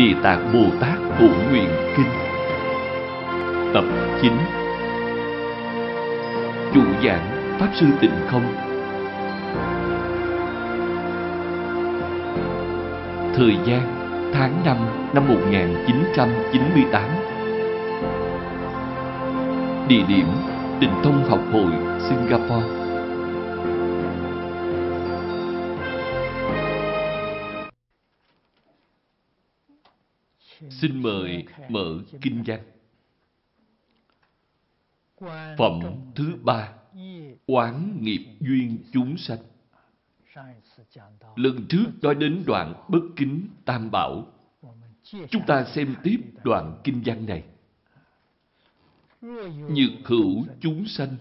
Địa Tạng Bồ Tát Thủ Nguyện Kinh. Tập 9 Chủ giảng Pháp Sư Tịnh Không. Thời gian, tháng 5 năm 1998 Địa điểm, Tịnh Thông Học Hội, Singapore. Xin mời mở kinh văn. Phẩm thứ ba, Quán nghiệp duyên chúng sanh. Lần trước nói đến đoạn bất kính tam bảo. Chúng ta xem tiếp đoạn kinh văn này. Nhược hữu chúng sanh.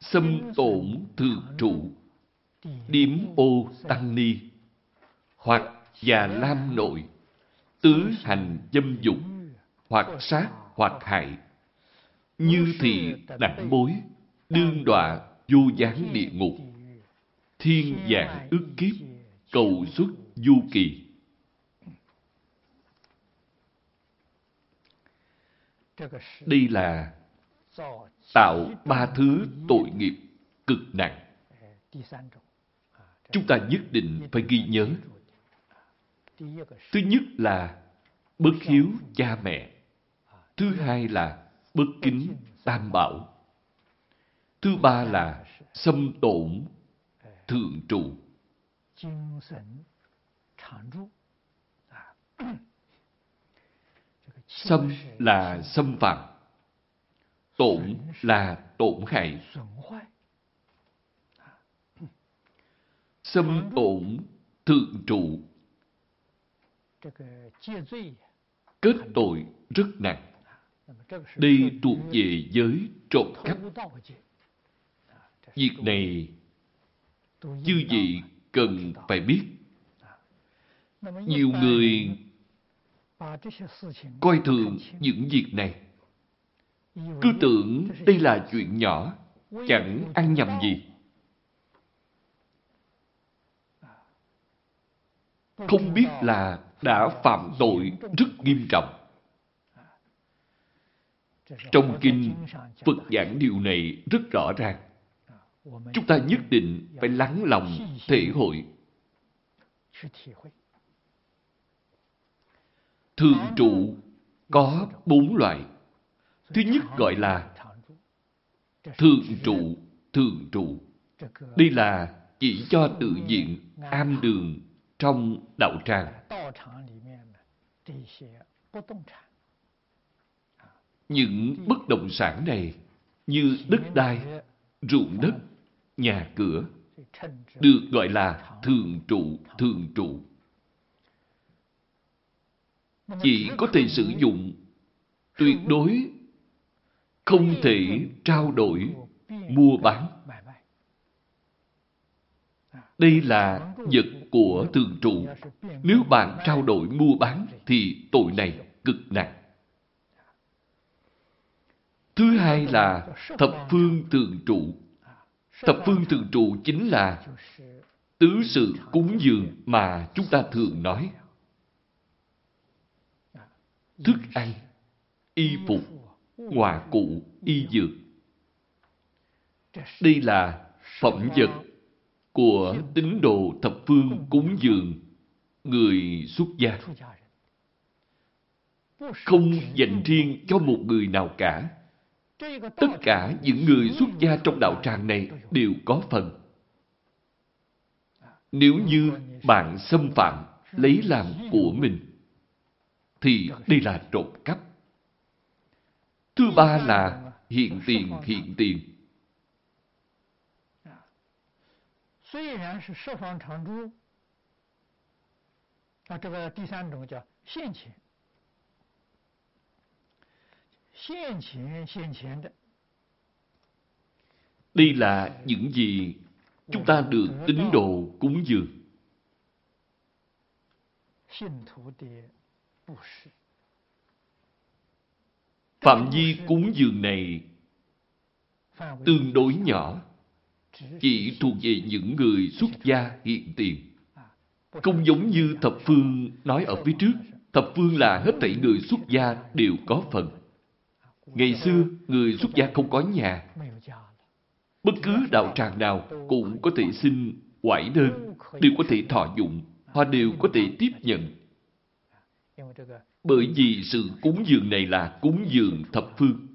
Xâm tổn thường trụ. Điếm ô tăng ni. Hoặc già lam nội tứ hành dâm dục, hoặc sát, hoặc hại. Như thì đảnh bối đương đọa vô gián địa ngục. Thiên dạng ức kiếp, cầu xuất du kỳ. Đây là tạo ba thứ tội nghiệp cực nặng. Chúng ta nhất định phải ghi nhớ Thứ nhất là bất hiếu cha mẹ. Thứ hai là bất kính tam bảo. Thứ ba là xâm tổn thượng trụ. Xâm là xâm phạm. Tổn là tổn hại. Xâm tổn thượng trụ Kết tội rất nặng. Đây thuộc về giới trộm cắp. Việc này chư vị cần phải biết. Nhiều người coi thường những việc này. Cứ tưởng đây là chuyện nhỏ, chẳng ăn nhầm gì. Không biết là đã phạm tội rất nghiêm trọng. Trong kinh, Phật giảng điều này rất rõ ràng. Chúng ta nhất định phải lắng lòng thể hội. Thường trụ có bốn loại. Thứ nhất gọi là thường trụ, thường trụ. Đây là chỉ cho tự diện, am đường trong đạo tràng. Những bất động sản này như đất đai, ruộng đất, nhà cửa được gọi là thường trụ, thường trụ. Chỉ có thể sử dụng tuyệt đối không thể trao đổi, mua bán. Đây là vật của thường trụ. Nếu bạn trao đổi mua bán thì tội này cực nặng. Thứ hai là thập phương thường trụ. Thập phương thường trụ chính là tứ sự cúng dường mà chúng ta thường nói. Thức ăn, y phục, ngoại cụ, y dược. Đây là phẩm vật của tín đồ thập phương cúng dường người xuất gia. Không dành riêng cho một người nào cả. Tất cả những người xuất gia trong đạo tràng này đều có phần. Nếu như bạn xâm phạm, lấy làm của mình, thì đây là trộm cắp. Thứ ba là hiện tiền hiện tiền. 虽然是十方常住，啊，这个第三种叫现钱，现钱现钱的。Đây là những gì chúng ta được tín đồ cúng dường. Phạm vi cúng dường này tương đối nhỏ chỉ thuộc về những người xuất gia hiện tiền. Không giống như thập phương nói ở phía trước. Thập phương là hết thảy người xuất gia đều có phần. Ngày xưa, người xuất gia không có nhà. Bất cứ đạo tràng nào cũng có thể xin quải đơn, đều có thể thọ dụng, họ đều có thể tiếp nhận. Bởi vì sự cúng dường này là cúng dường thập phương.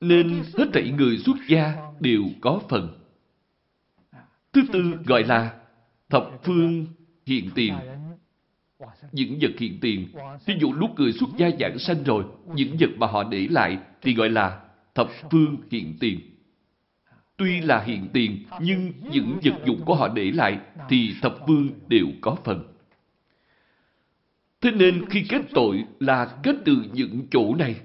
Nên hết thảy người xuất gia đều có phần. Thứ tư gọi là thập phương hiện tiền. Những vật hiện tiền, ví dụ lúc người xuất gia giảng sanh rồi, những vật mà họ để lại thì gọi là thập phương hiện tiền. Tuy là hiện tiền, nhưng những vật dụng của họ để lại thì thập phương đều có phần. Thế nên khi kết tội là kết từ những chỗ này.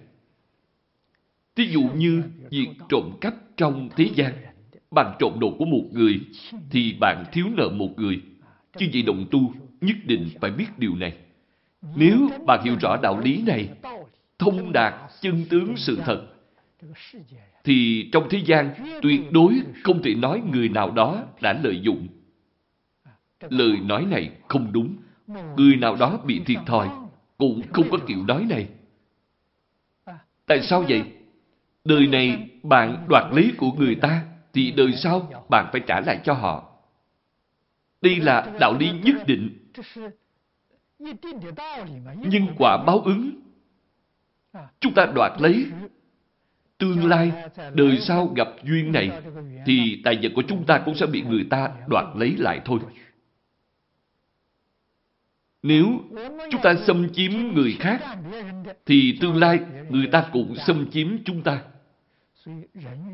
Ví dụ như việc trộm cắp trong thế gian, bạn trộm đồ của một người, thì bạn thiếu nợ một người. Chứ vậy đồng tu nhất định phải biết điều này. Nếu bạn hiểu rõ đạo lý này, thông đạt chân tướng sự thật, thì trong thế gian tuyệt đối không thể nói người nào đó đã lợi dụng. Lời nói này không đúng. Người nào đó bị thiệt thòi cũng không có kiểu nói này. Tại sao vậy? Đời này bạn đoạt lấy của người ta thì đời sau bạn phải trả lại cho họ. Đây là đạo lý nhất định. Nhưng quả báo ứng. Chúng ta đoạt lấy. Tương lai, đời sau gặp duyên này, thì tài vật của chúng ta cũng sẽ bị người ta đoạt lấy lại thôi. Nếu chúng ta xâm chiếm người khác, thì tương lai người ta cũng xâm chiếm chúng ta.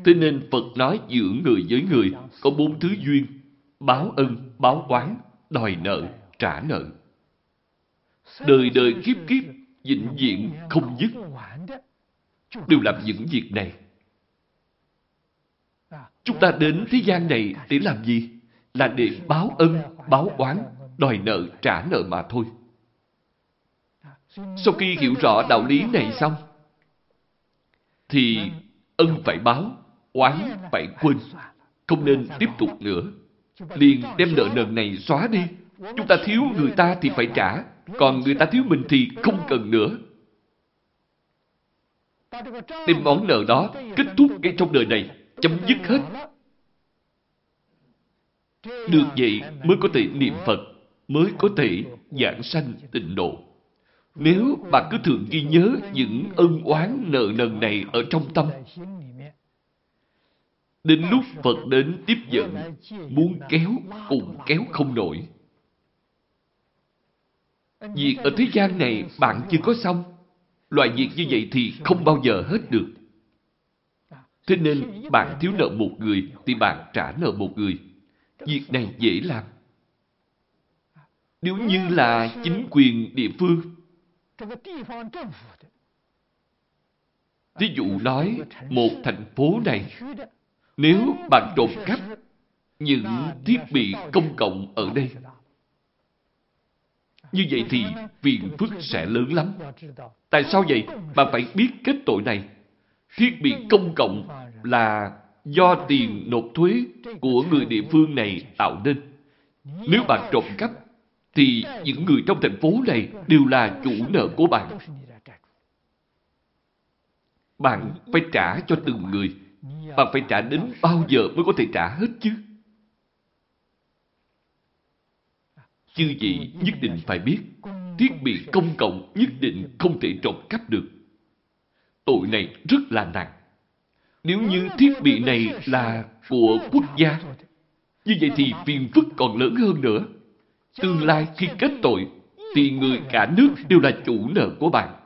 Thế nên Phật nói giữa người với người có bốn thứ duyên, báo ân, báo oán, đòi nợ, trả nợ. Đời đời kiếp kiếp, vĩnh viễn không dứt, đều làm những việc này. Chúng ta đến thế gian này để làm gì? Là để báo ân, báo oán, đòi nợ, trả nợ mà thôi. Sau khi hiểu rõ đạo lý này xong, thì ân phải báo, oán phải quên, không nên tiếp tục nữa. Liền đem nợ nần này xóa đi. Chúng ta thiếu người ta thì phải trả, còn người ta thiếu mình thì không cần nữa. Đem món nợ đó kết thúc ngay trong đời này, chấm dứt hết. Được vậy mới có thể niệm Phật, mới có thể giảng sanh tịnh độ. Nếu bạn cứ thường ghi nhớ những ân oán nợ nần này ở trong tâm, đến lúc Phật đến tiếp dẫn, muốn kéo cũng kéo không nổi. Việc ở thế gian này bạn chưa có xong, loại việc như vậy thì không bao giờ hết được. Thế nên bạn thiếu nợ một người thì bạn trả nợ một người. Việc này dễ làm. Nếu như là chính quyền địa phương Ví dụ nói, một thành phố này, nếu bạn trộm cắp những thiết bị công cộng ở đây, như vậy thì phiền phức sẽ lớn lắm. Tại sao vậy? Bạn phải biết kết tội này. Thiết bị công cộng là do tiền nộp thuế của người địa phương này tạo nên. Nếu bạn trộm cắp thì những người trong thành phố này đều là chủ nợ của bạn. Bạn phải trả cho từng người. Bạn phải trả đến bao giờ mới có thể trả hết chứ? Chư vị nhất định phải biết, thiết bị công cộng nhất định không thể trộm cắp được. Tội này rất là nặng. Nếu như thiết bị này là của quốc gia, như vậy thì phiền phức còn lớn hơn nữa. Tương lai khi kết tội, thì người cả nước đều là chủ nợ của bạn.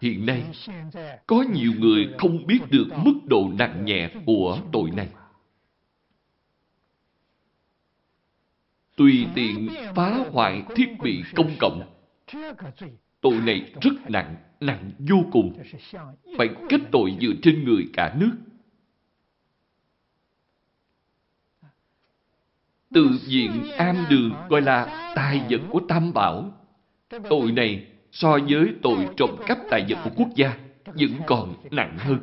Hiện nay, có nhiều người không biết được mức độ nặng nhẹ của tội này. Tùy tiện phá hoại thiết bị công cộng. Tội này rất nặng, nặng vô cùng. Phải kết tội dựa trên người cả nước. Từ diện am đường gọi là tài vật của Tam Bảo. Tội này so với tội trộm cắp tài vật của quốc gia vẫn còn nặng hơn.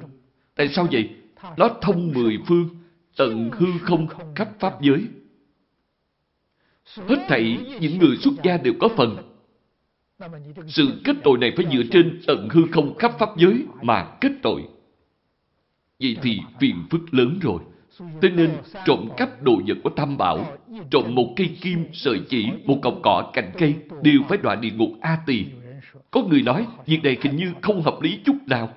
Tại sao vậy? Nó thông mười phương, tận hư không khắp pháp giới. Hết thảy những người xuất gia đều có phần. Sự kết tội này phải dựa trên tận hư không khắp pháp giới mà kết tội. Vậy thì phiền phức lớn rồi. Thế nên trộm cắp đồ vật của Tam Bảo, trộm một cây kim, sợi chỉ, một cọng cỏ, cành cây đều phải đọa địa ngục A Tỳ. Có người nói việc này hình như không hợp lý chút nào.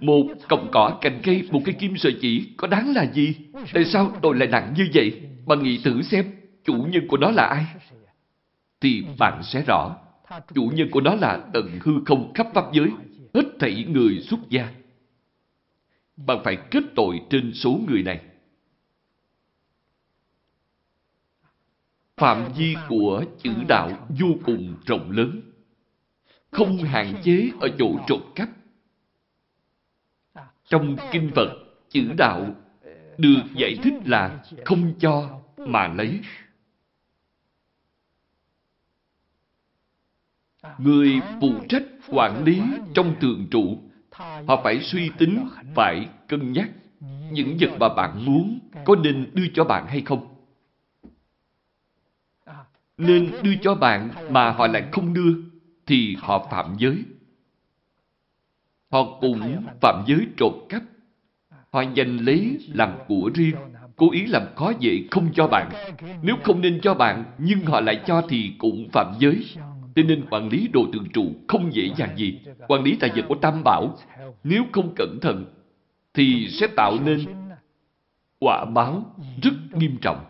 Một cọng cỏ, cành cây, một cây kim sợi chỉ có đáng là gì? Tại sao tội lại nặng như vậy? Bạn nghĩ thử xem, chủ nhân của nó là ai? Thì bạn sẽ rõ, chủ nhân của nó là tận hư không khắp pháp giới, hết thảy người xuất gia. Bạn phải kết tội trên số người này. Phạm vi của chữ đạo vô cùng rộng lớn, không hạn chế ở chỗ trộm cắp. Trong kinh Phật, chữ đạo được giải thích là không cho mà lấy. Người phụ trách quản lý trong tường trụ, họ phải suy tính, phải cân nhắc những vật mà bạn muốn có nên đưa cho bạn hay không. Nên đưa cho bạn mà họ lại không đưa, thì họ phạm giới. Họ cũng phạm giới trộm cắp. Họ giành lấy làm của riêng, cố ý làm khó dễ không cho bạn. Nếu không nên cho bạn, nhưng họ lại cho thì cũng phạm giới. Cho nên quản lý đồ thường trụ không dễ dàng gì. Quản lý tài vật của Tam Bảo, nếu không cẩn thận, thì sẽ tạo nên quả báo rất nghiêm trọng.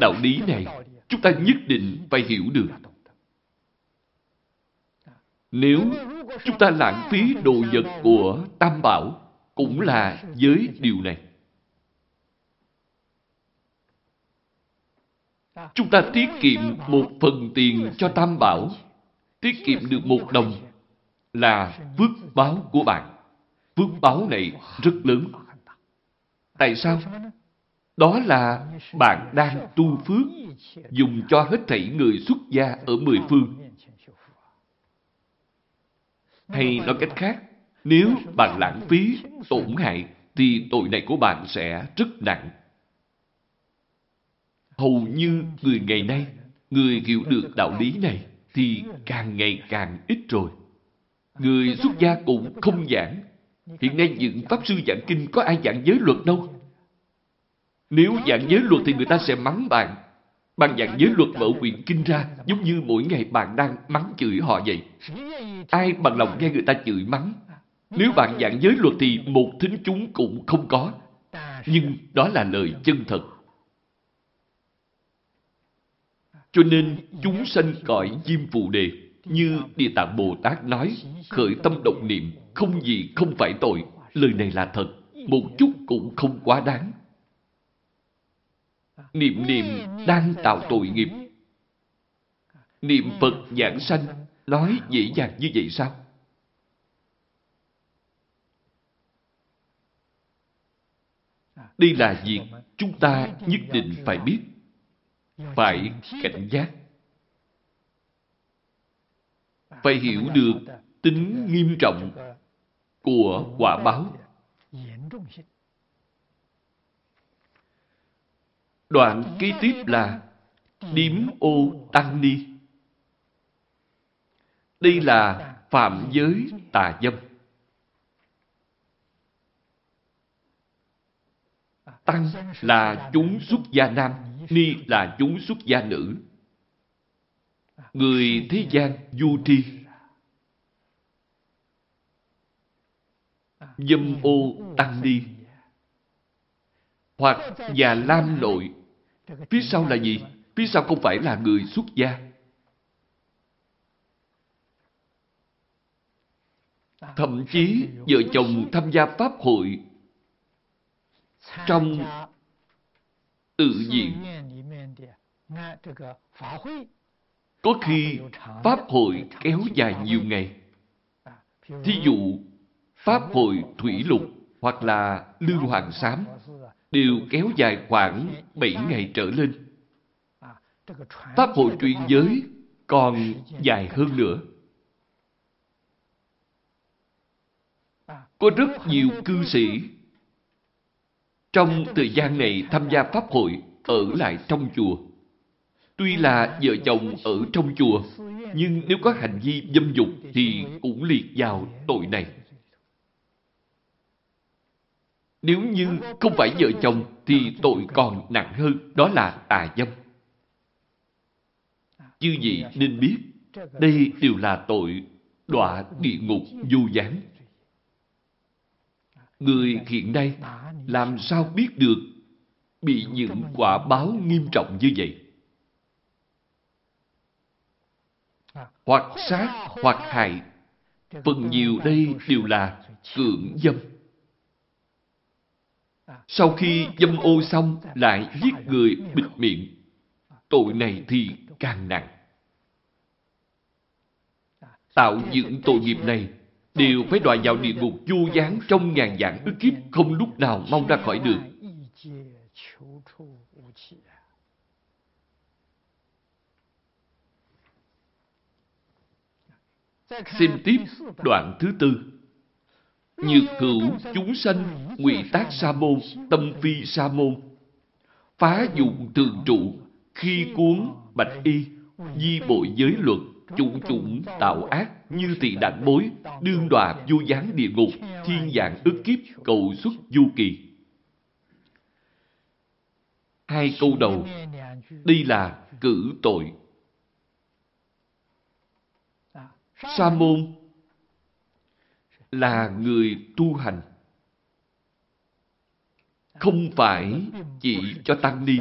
Đạo lý này, chúng ta nhất định phải hiểu được. Nếu chúng ta lãng phí đồ vật của Tam Bảo, cũng là với điều này. Chúng ta tiết kiệm một phần tiền cho Tam Bảo, tiết kiệm được một đồng là phước báo của bạn. Phước báo này rất lớn. Tại sao? Đó là bạn đang tu phước, dùng cho hết thảy người xuất gia ở mười phương. Hay nói cách khác, nếu bạn lãng phí, tổn hại, thì tội này của bạn sẽ rất nặng. Hầu như người ngày nay, người hiểu được đạo lý này thì càng ngày càng ít rồi. Người xuất gia cũng không giảng. Hiện nay những Pháp Sư giảng kinh có ai giảng giới luật đâu. Nếu giảng giới luật thì người ta sẽ mắng bạn. Bạn giảng giới luật mở quyển kinh ra giống như mỗi ngày bạn đang mắng chửi họ vậy. Ai bằng lòng nghe người ta chửi mắng. Nếu bạn giảng giới luật thì một thính chúng cũng không có. Nhưng đó là lời chân thật. Cho nên chúng sanh cõi diêm phù đề như Địa Tạng Bồ Tát nói khởi tâm động niệm không gì không phải tội. Lời này là thật, một chút cũng không quá đáng. Niệm niệm đang tạo tội nghiệp. Niệm Phật giảng sanh nói dễ dàng như vậy sao? Đây là việc chúng ta nhất định phải biết phải cảnh giác. Phải hiểu được tính nghiêm trọng của quả báo. Đoạn kế tiếp là điếm ô tăng ni. Đây là phạm giới tà dâm. Tăng là chúng xuất gia nam ni là chúng xuất gia nữ. Người thế gian du tri. Dâm ô tăng ni. Hoặc già lam nội. Phía sau là gì? Phía sau không phải là người xuất gia. Thậm chí vợ chồng tham gia pháp hội trong tự diện. Có khi Pháp hội kéo dài nhiều ngày. Thí dụ, Pháp hội Thủy Lục hoặc là Lương Hoàng Sám đều kéo dài khoảng 7 ngày trở lên. Pháp hội truyền giới còn dài hơn nữa. Có rất nhiều cư sĩ trong thời gian này tham gia pháp hội ở lại trong chùa. Tuy là vợ chồng ở trong chùa, nhưng nếu có hành vi dâm dục thì cũng liệt vào tội này. Nếu như không phải vợ chồng thì tội còn nặng hơn, đó là tà dâm. Chư vị nên biết, đây đều là tội đọa địa ngục du gián. Người hiện nay làm sao biết được bị những quả báo nghiêm trọng như vậy? Hoặc sát, hoặc hại, phần nhiều đây đều là cưỡng dâm. Sau khi dâm ô xong lại giết người bịt miệng, tội này thì càng nặng. Tạo những tội nghiệp này đều phải đọa vào địa ngục vô gián trong ngàn vạn ức kiếp không lúc nào mong ra khỏi được. Xem tiếp đoạn thứ tư. Nhược hữu chúng sanh ngụy tác sa môn, tâm phi sa môn. Phá dụng thường trụ, khi cuốn bạch y, di bội giới luật, chủng chủng tạo ác như tỳ đạn bối, đương đọa vô gián địa ngục, thiên dạng ức kiếp cầu xuất du kỳ. Hai câu đầu, đây là cử tội. Sa môn là người tu hành. Không phải chỉ cho Tăng Ni.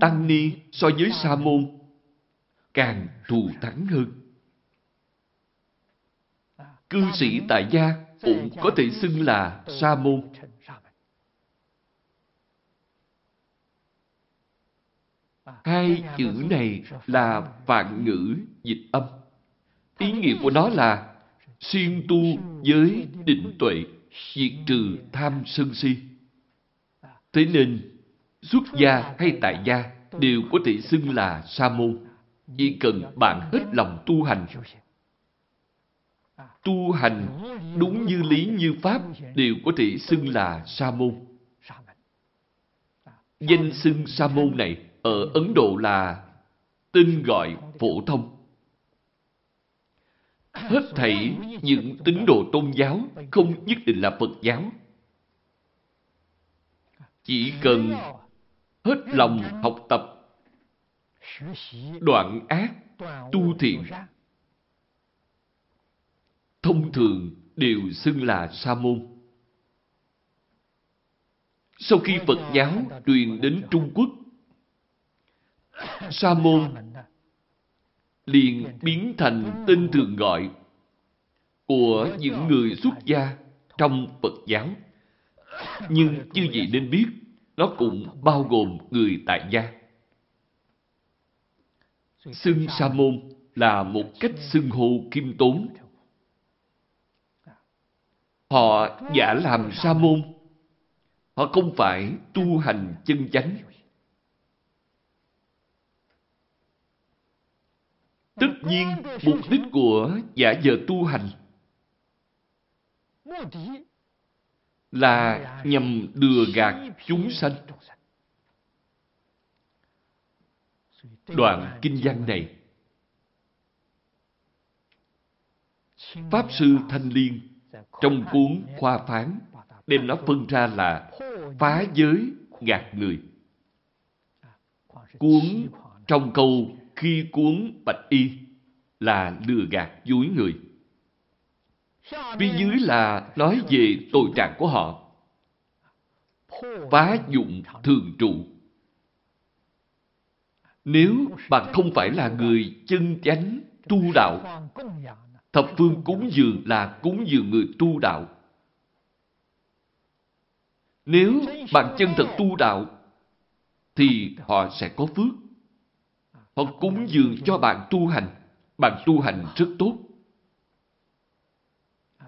Tăng Ni so với Sa môn càng thù thắng hơn. Cư sĩ tại gia cũng có thể xưng là sa môn. Hai chữ này là phạn ngữ dịch âm. Ý nghĩa của nó là siêng tu với định tuệ, diệt trừ tham sân si. Thế nên, xuất gia hay tại gia đều có thể xưng là sa môn. Chỉ cần bạn hết lòng tu hành, tu hành đúng như lý như pháp đều có thể xưng là sa môn. Danh xưng sa môn này ở Ấn Độ là tên gọi phổ thông. Hết thảy những tín đồ tôn giáo không nhất định là Phật giáo. Chỉ cần hết lòng học tập đoạn ác, tu thiện. Thông thường đều xưng là sa môn. Sau khi Phật giáo truyền đến Trung Quốc, sa môn liền biến thành tên thường gọi của những người xuất gia trong Phật giáo. Nhưng chưa gì nên biết, nó cũng bao gồm người tại gia. Xưng sa môn là một cách xưng hô kim tốn. Họ giả làm sa môn. Họ không phải tu hành chân chánh. Tất nhiên, mục đích của giả giờ tu hành là nhằm lừa gạt chúng sanh. Đoạn kinh văn này Pháp Sư Thanh Liên trong cuốn Khoa Phán đem nó phân ra là phá giới gạt người. Cuốn trong câu khi cuốn bạch y là lừa gạt dối người. Phía dưới là nói về tội trạng của họ. Phá dụng thường trụ nếu bạn không phải là người chân chánh tu đạo, thập phương cúng dường là cúng dường người tu đạo. Nếu bạn chân thật tu đạo, thì họ sẽ có phước. Họ cúng dường cho bạn tu hành. Bạn tu hành rất tốt.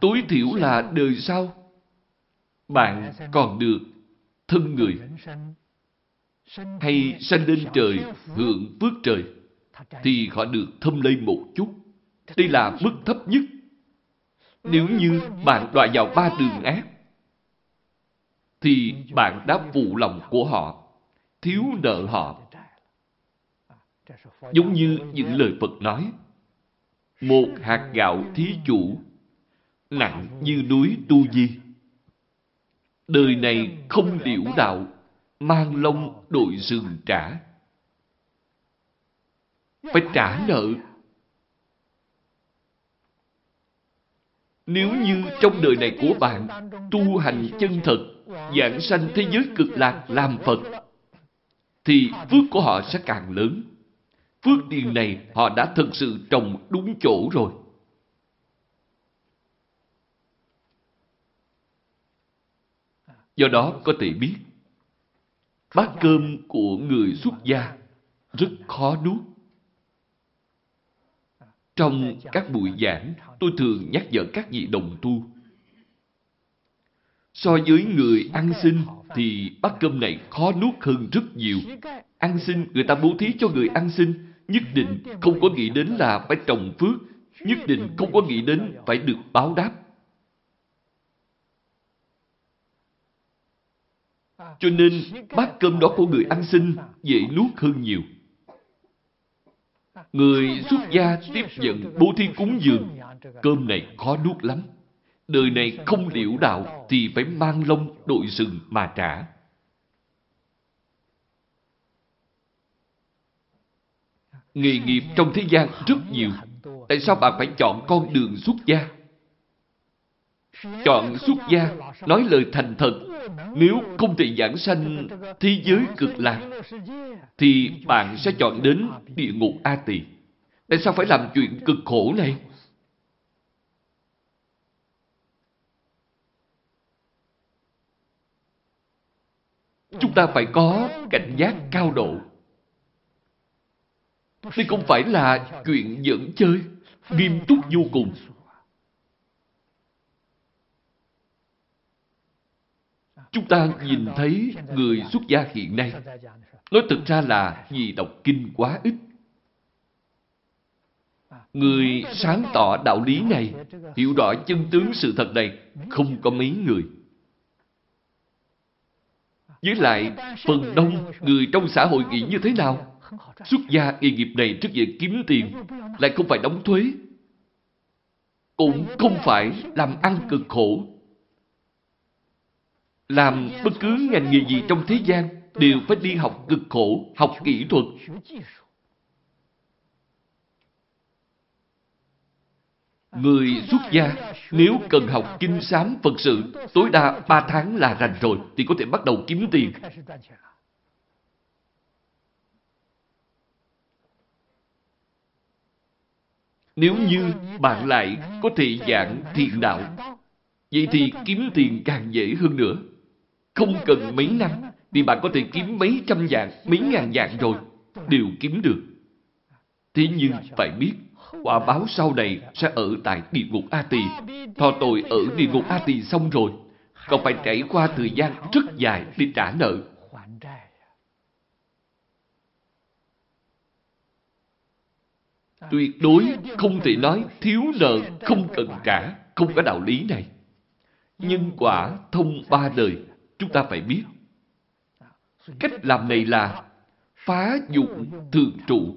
Tối thiểu là đời sau, bạn còn được thân người hay sanh lên trời hưởng phước trời thì họ được thâm lây một chút. Đây là mức thấp nhất. Nếu như bạn đọa vào ba đường ác, thì bạn đã phụ lòng của họ, thiếu nợ họ. Giống như những lời Phật nói, một hạt gạo thí chủ, nặng như núi tu di. Đời này không liễu đạo, mang lông đội rừng trả. Phải trả nợ. Nếu như trong đời này của bạn tu hành chân thật, giảng sanh thế giới cực lạc làm Phật, thì phước của họ sẽ càng lớn. Phước điền này họ đã thực sự trồng đúng chỗ rồi. Do đó có thể biết, bát cơm của người xuất gia rất khó nuốt. Trong các buổi giảng, tôi thường nhắc nhở các vị đồng tu. So với người ăn xin thì bát cơm này khó nuốt hơn rất nhiều. Ăn xin, người ta bố thí cho người ăn xin, nhất định không có nghĩ đến là phải trồng phước, nhất định không có nghĩ đến phải được báo đáp. Cho nên bát cơm đó của người ăn xin dễ nuốt hơn nhiều. Người xuất gia tiếp nhận bố thí cúng dường, cơm này khó nuốt lắm. Đời này không liễu đạo thì phải mang lông đội sừng mà trả. Nghề nghiệp trong thế gian rất nhiều. Tại sao bạn phải chọn con đường xuất gia? Chọn xuất gia, nói lời thành thật. Nếu không thể giảng sanh thế giới cực lạc, thì bạn sẽ chọn đến địa ngục A Tỳ. Tại sao phải làm chuyện cực khổ này? Chúng ta phải có cảnh giác cao độ. Đây không phải là chuyện dẫn chơi, nghiêm túc vô cùng. Chúng ta nhìn thấy người xuất gia hiện nay, nói thực ra là vì đọc kinh quá ít. Người sáng tỏ đạo lý này, hiểu rõ chân tướng sự thật này, không có mấy người. Với lại, phần đông người trong xã hội nghĩ như thế nào? Xuất gia nghề nghiệp này rất dễ kiếm tiền, lại không phải đóng thuế. Cũng không phải làm ăn cực khổ. Làm bất cứ ngành nghề gì trong thế gian đều phải đi học cực khổ, học kỹ thuật. Người xuất gia nếu cần học kinh sám Phật sự tối đa 3 tháng là rành rồi thì có thể bắt đầu kiếm tiền. Nếu như bạn lại có thể giảng thiện đạo, vậy thì kiếm tiền càng dễ hơn nữa. Không cần mấy năm, thì bạn có thể kiếm mấy trăm dạng, mấy ngàn dạng rồi, đều kiếm được. Thế nhưng phải biết, quả báo sau này sẽ ở tại địa ngục A Tỳ. Thọ tội ở địa ngục A Tỳ xong rồi, còn phải trải qua thời gian rất dài để trả nợ. Tuyệt đối không thể nói thiếu nợ không cần trả, không có đạo lý này. Nhân quả thông ba đời, chúng ta phải biết. Cách làm này là phá dụng thường trụ.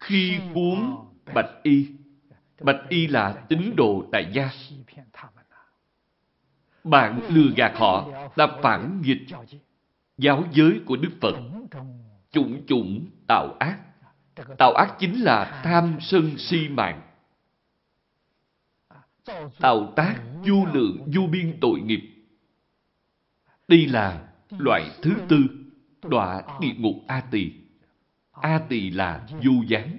Khi cuốn bạch y, bạch y là tín đồ tại gia. Bạn lừa gạt họ là phản nghịch giáo giới của Đức Phật chủng chủng tạo ác. Tạo ác chính là tham sân si mạng. Tạo tác vô lượng vô biên tội nghiệp. Đây là loại thứ tư, đọa địa ngục A Tỳ. A Tỳ là vô gián,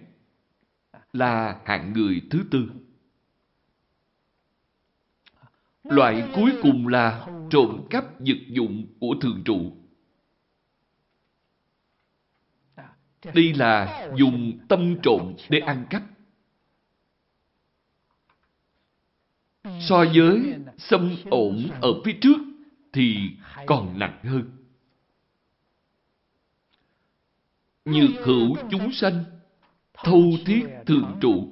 là hạng người thứ tư. Loại cuối cùng là trộm cắp vật dụng của thường trụ Đây là dùng tâm trộn để ăn cắp. So với xâm ổn ở phía trước thì còn nặng hơn. Như hữu chúng sanh, thâu thiết thường trụ.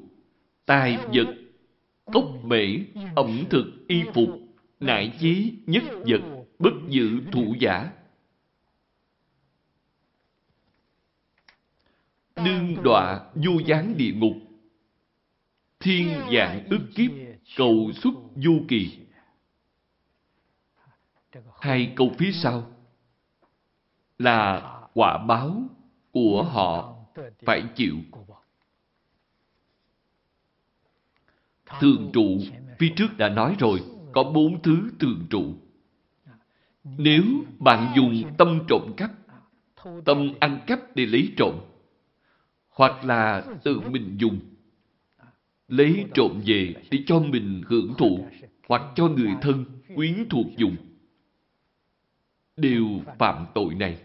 tài vật, cốc mễ, ẩm thực, y phục, nại chí, nhất vật, bất dự thủ giả. Nương đọa vô gián địa ngục, thiên dạng ức kiếp, cầu xuất du kỳ. Hai câu phía sau là quả báo của họ phải chịu. Thường trụ, phía trước đã nói rồi, có bốn thứ thường trụ. Nếu bạn dùng tâm trộm cắp, tâm ăn cắp để lấy trộm, hoặc là tự mình dùng, lấy trộm về để cho mình hưởng thụ, hoặc cho người thân, quyến thuộc dùng, đều phạm tội này.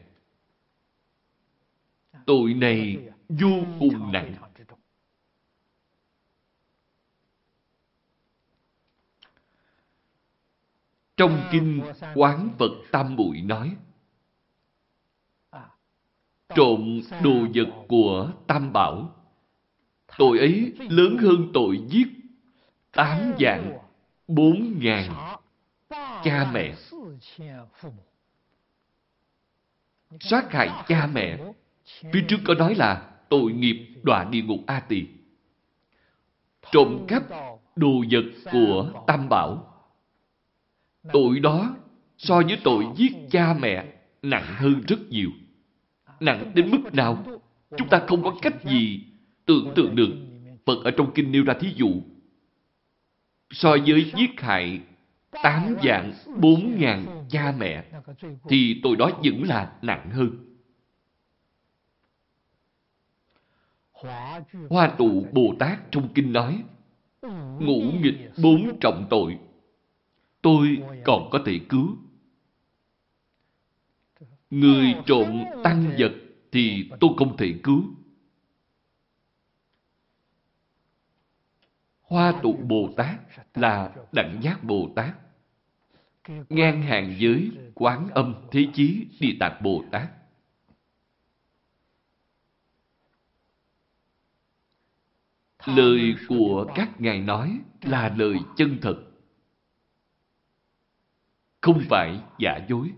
Tội này vô cùng nặng. Trong kinh Quán Phật Tam Bụi nói, trộm đồ vật của Tam Bảo, tội ấy lớn hơn tội giết tám dạng bốn ngàn cha mẹ. Sát hại cha mẹ, phía trước có nói là tội nghiệp đọa địa ngục A Tỳ. Trộm cắp đồ vật của Tam Bảo, Tội đó so với tội giết cha mẹ nặng hơn rất nhiều. Nặng đến mức nào? Chúng ta không có cách gì tưởng tượng được. Phật ở trong kinh nêu ra thí dụ. So với giết hại tám dạng bốn ngàn cha mẹ, thì tội đó vẫn là nặng hơn. Hoa tụ Bồ Tát trong kinh nói, ngũ nghịch bốn trọng tội, tôi còn có thể cứu. Người trộm tăng vật thì tôi không thể cứu. Hoa tụ Bồ Tát là Đẳng Giác Bồ Tát. Ngang hàng giới Quán Âm Thế Chí Địa Tạng Bồ Tát. Lời của các ngài nói là lời chân thật, không phải giả dối.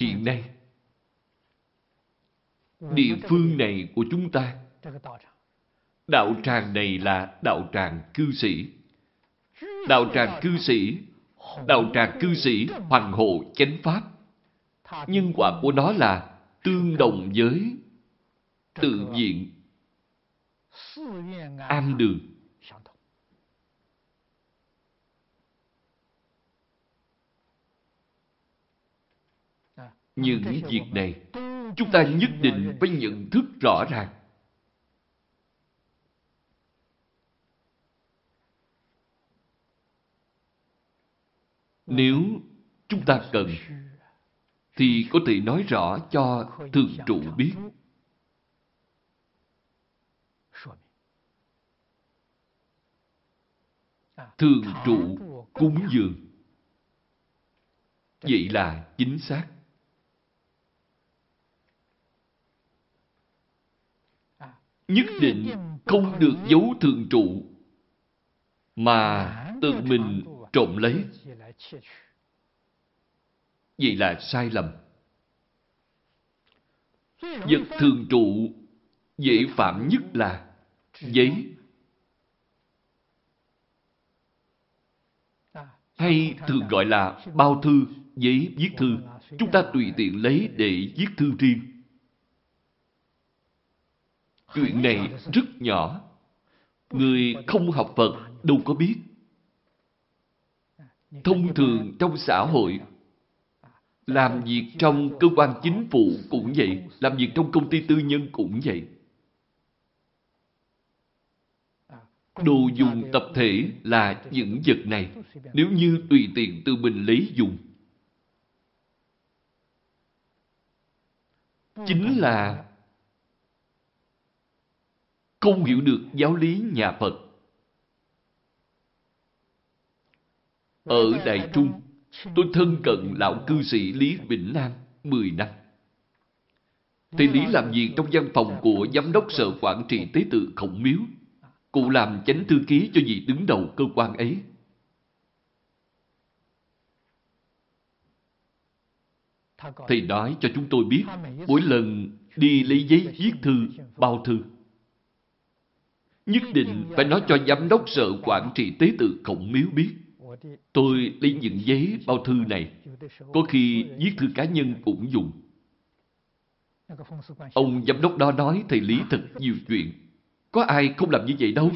Hiện nay, địa phương này của chúng ta, đạo tràng này là đạo tràng cư sĩ. Đạo tràng cư sĩ, đạo tràng cư sĩ hoàng hộ chánh pháp. Nhân quả của nó là tương đồng với tự viện an đường. Những việc này, chúng ta nhất định phải nhận thức rõ ràng. Nếu chúng ta cần thì có thể nói rõ cho thường trụ biết. Thường trụ cúng dường. Vậy là chính xác. Nhất định không được giấu thường trụ mà tự mình trộm lấy Vậy là sai lầm. Vật thường trụ dễ phạm nhất là giấy. Hay thường gọi là bao thư, giấy viết thư. Chúng ta tùy tiện lấy để viết thư riêng. Chuyện này rất nhỏ. Người không học Phật đâu có biết. Thông thường trong xã hội, làm việc trong cơ quan chính phủ cũng vậy. Làm việc trong công ty tư nhân cũng vậy. Đồ dùng tập thể là những vật này. Nếu như tùy tiện tự mình lấy dùng. Chính là không hiểu được giáo lý nhà Phật. Ở Đại Trung, tôi thân cận lão cư sĩ Lý Vĩnh Nam 10 năm. Thầy Lý làm việc trong văn phòng của giám đốc sở quản trị tế tự Khổng Miếu. Cụ làm chánh thư ký cho vị đứng đầu cơ quan ấy. Thầy nói cho chúng tôi biết, mỗi lần đi lấy giấy viết thư, bao thư, nhất định phải nói cho giám đốc sở quản trị tế tự Khổng Miếu biết. Tôi lấy những giấy bao thư này, có khi viết thư cá nhân cũng dùng. Ông giám đốc đó nói thầy Lý thật nhiều chuyện. Có ai không làm như vậy đâu.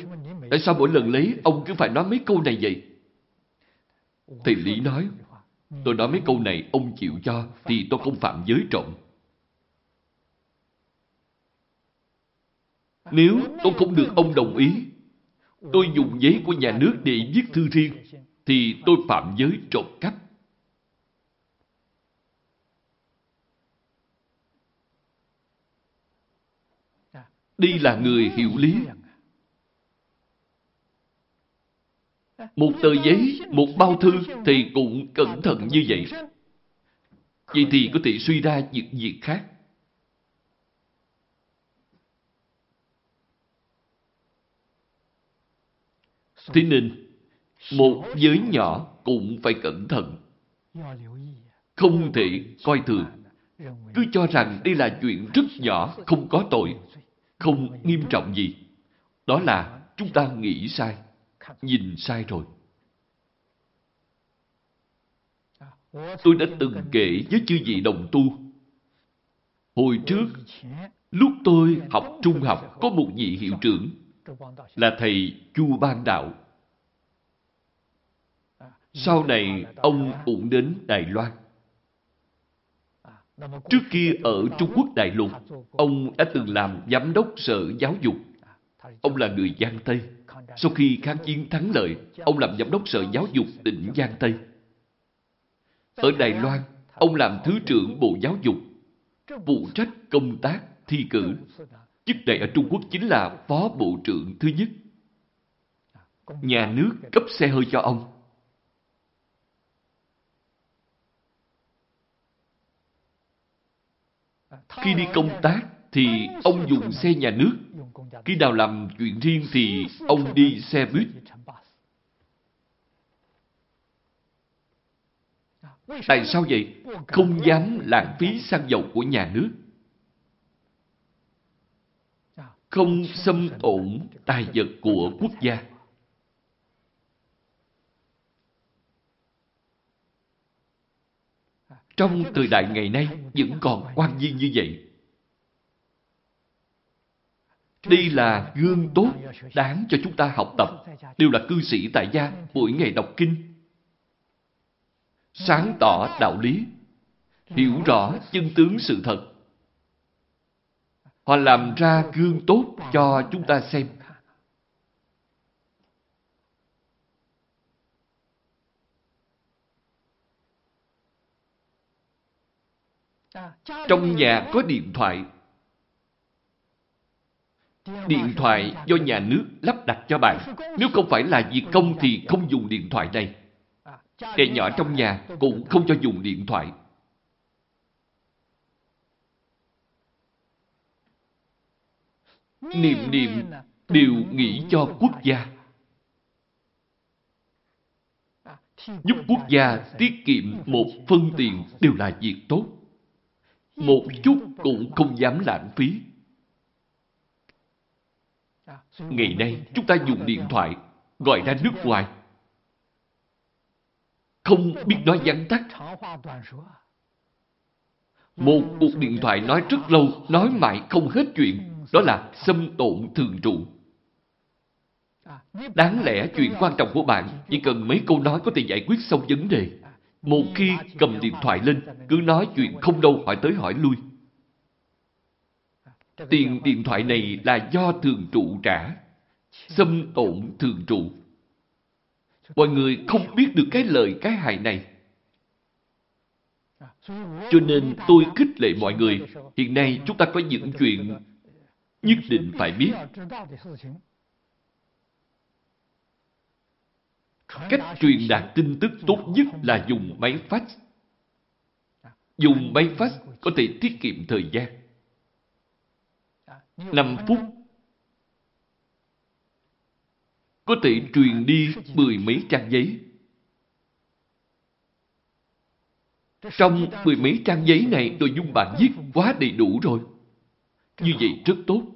Tại sao mỗi lần lấy ông cứ phải nói mấy câu này vậy? Thầy Lý nói, tôi nói mấy câu này ông chịu cho thì tôi không phạm giới trọng Nếu tôi không được ông đồng ý, tôi dùng giấy của nhà nước để viết thư riêng, thì tôi phạm giới trộm cắp. Đi là người hiểu lý. Một tờ giấy, một bao thư thì cũng cẩn thận như vậy. Vậy thì có thể suy ra những việc khác. Thế nên, một giới nhỏ cũng phải cẩn thận. Không thể coi thường. Cứ cho rằng đây là chuyện rất nhỏ, không có tội, không nghiêm trọng gì. Đó là chúng ta nghĩ sai, nhìn sai rồi. Tôi đã từng kể với chư vị đồng tu. Hồi trước, lúc tôi học trung học có một vị hiệu trưởng là thầy Chu Ban Đạo. Sau này, ông cũng đến Đài Loan. Trước kia ở Trung Quốc Đại Lục, ông đã từng làm giám đốc sở giáo dục. Ông là người Giang Tây. Sau khi kháng chiến thắng lợi, ông làm giám đốc sở giáo dục tỉnh Giang Tây. Ở Đài Loan, ông làm Thứ trưởng Bộ Giáo dục, phụ trách công tác thi cử. Chức này ở Trung Quốc chính là Phó Bộ trưởng thứ nhất. Nhà nước cấp xe hơi cho ông. Khi đi công tác thì ông dùng xe nhà nước. Khi nào làm chuyện riêng thì ông đi xe buýt. Tại sao vậy? Không dám lãng phí xăng dầu của nhà nước. Không xâm ổn tài vật của quốc gia. Trong thời đại ngày nay vẫn còn quan viên như vậy. Đây là gương tốt đáng cho chúng ta học tập. Đều là cư sĩ tại gia, mỗi ngày đọc kinh. Sáng tỏ đạo lý, hiểu rõ chân tướng sự thật. Họ làm ra gương tốt cho chúng ta xem. Trong nhà có điện thoại. Điện thoại do nhà nước lắp đặt cho bạn. Nếu không phải là việc công thì không dùng điện thoại này. Trẻ nhỏ trong nhà cũng không cho dùng điện thoại. Niệm niệm đều nghĩ cho quốc gia. Giúp quốc gia tiết kiệm một phân tiền đều là việc tốt một chút cũng không dám lãng phí. Ngày nay, chúng ta dùng điện thoại gọi ra nước ngoài. Không biết nói vắn tắt. Một cuộc điện thoại nói rất lâu, nói mãi không hết chuyện. Đó là xâm tổn thường trụ. Đáng lẽ chuyện quan trọng của bạn chỉ cần mấy câu nói có thể giải quyết xong vấn đề. Một khi cầm điện thoại lên, cứ nói chuyện không đâu hỏi tới hỏi lui. Tiền điện thoại này là do thường trụ trả. Xâm tổn thường trụ. Mọi người không biết được cái lời cái hại này. Cho nên tôi khích lệ mọi người. Hiện nay chúng ta có những chuyện nhất định phải biết. Cách truyền đạt tin tức tốt nhất là dùng máy fax. Dùng máy fax có thể tiết kiệm thời gian. 5 phút có thể truyền đi mười mấy trang giấy. Trong mười mấy trang giấy này, nội dung bạn viết quá đầy đủ rồi. Như vậy rất tốt.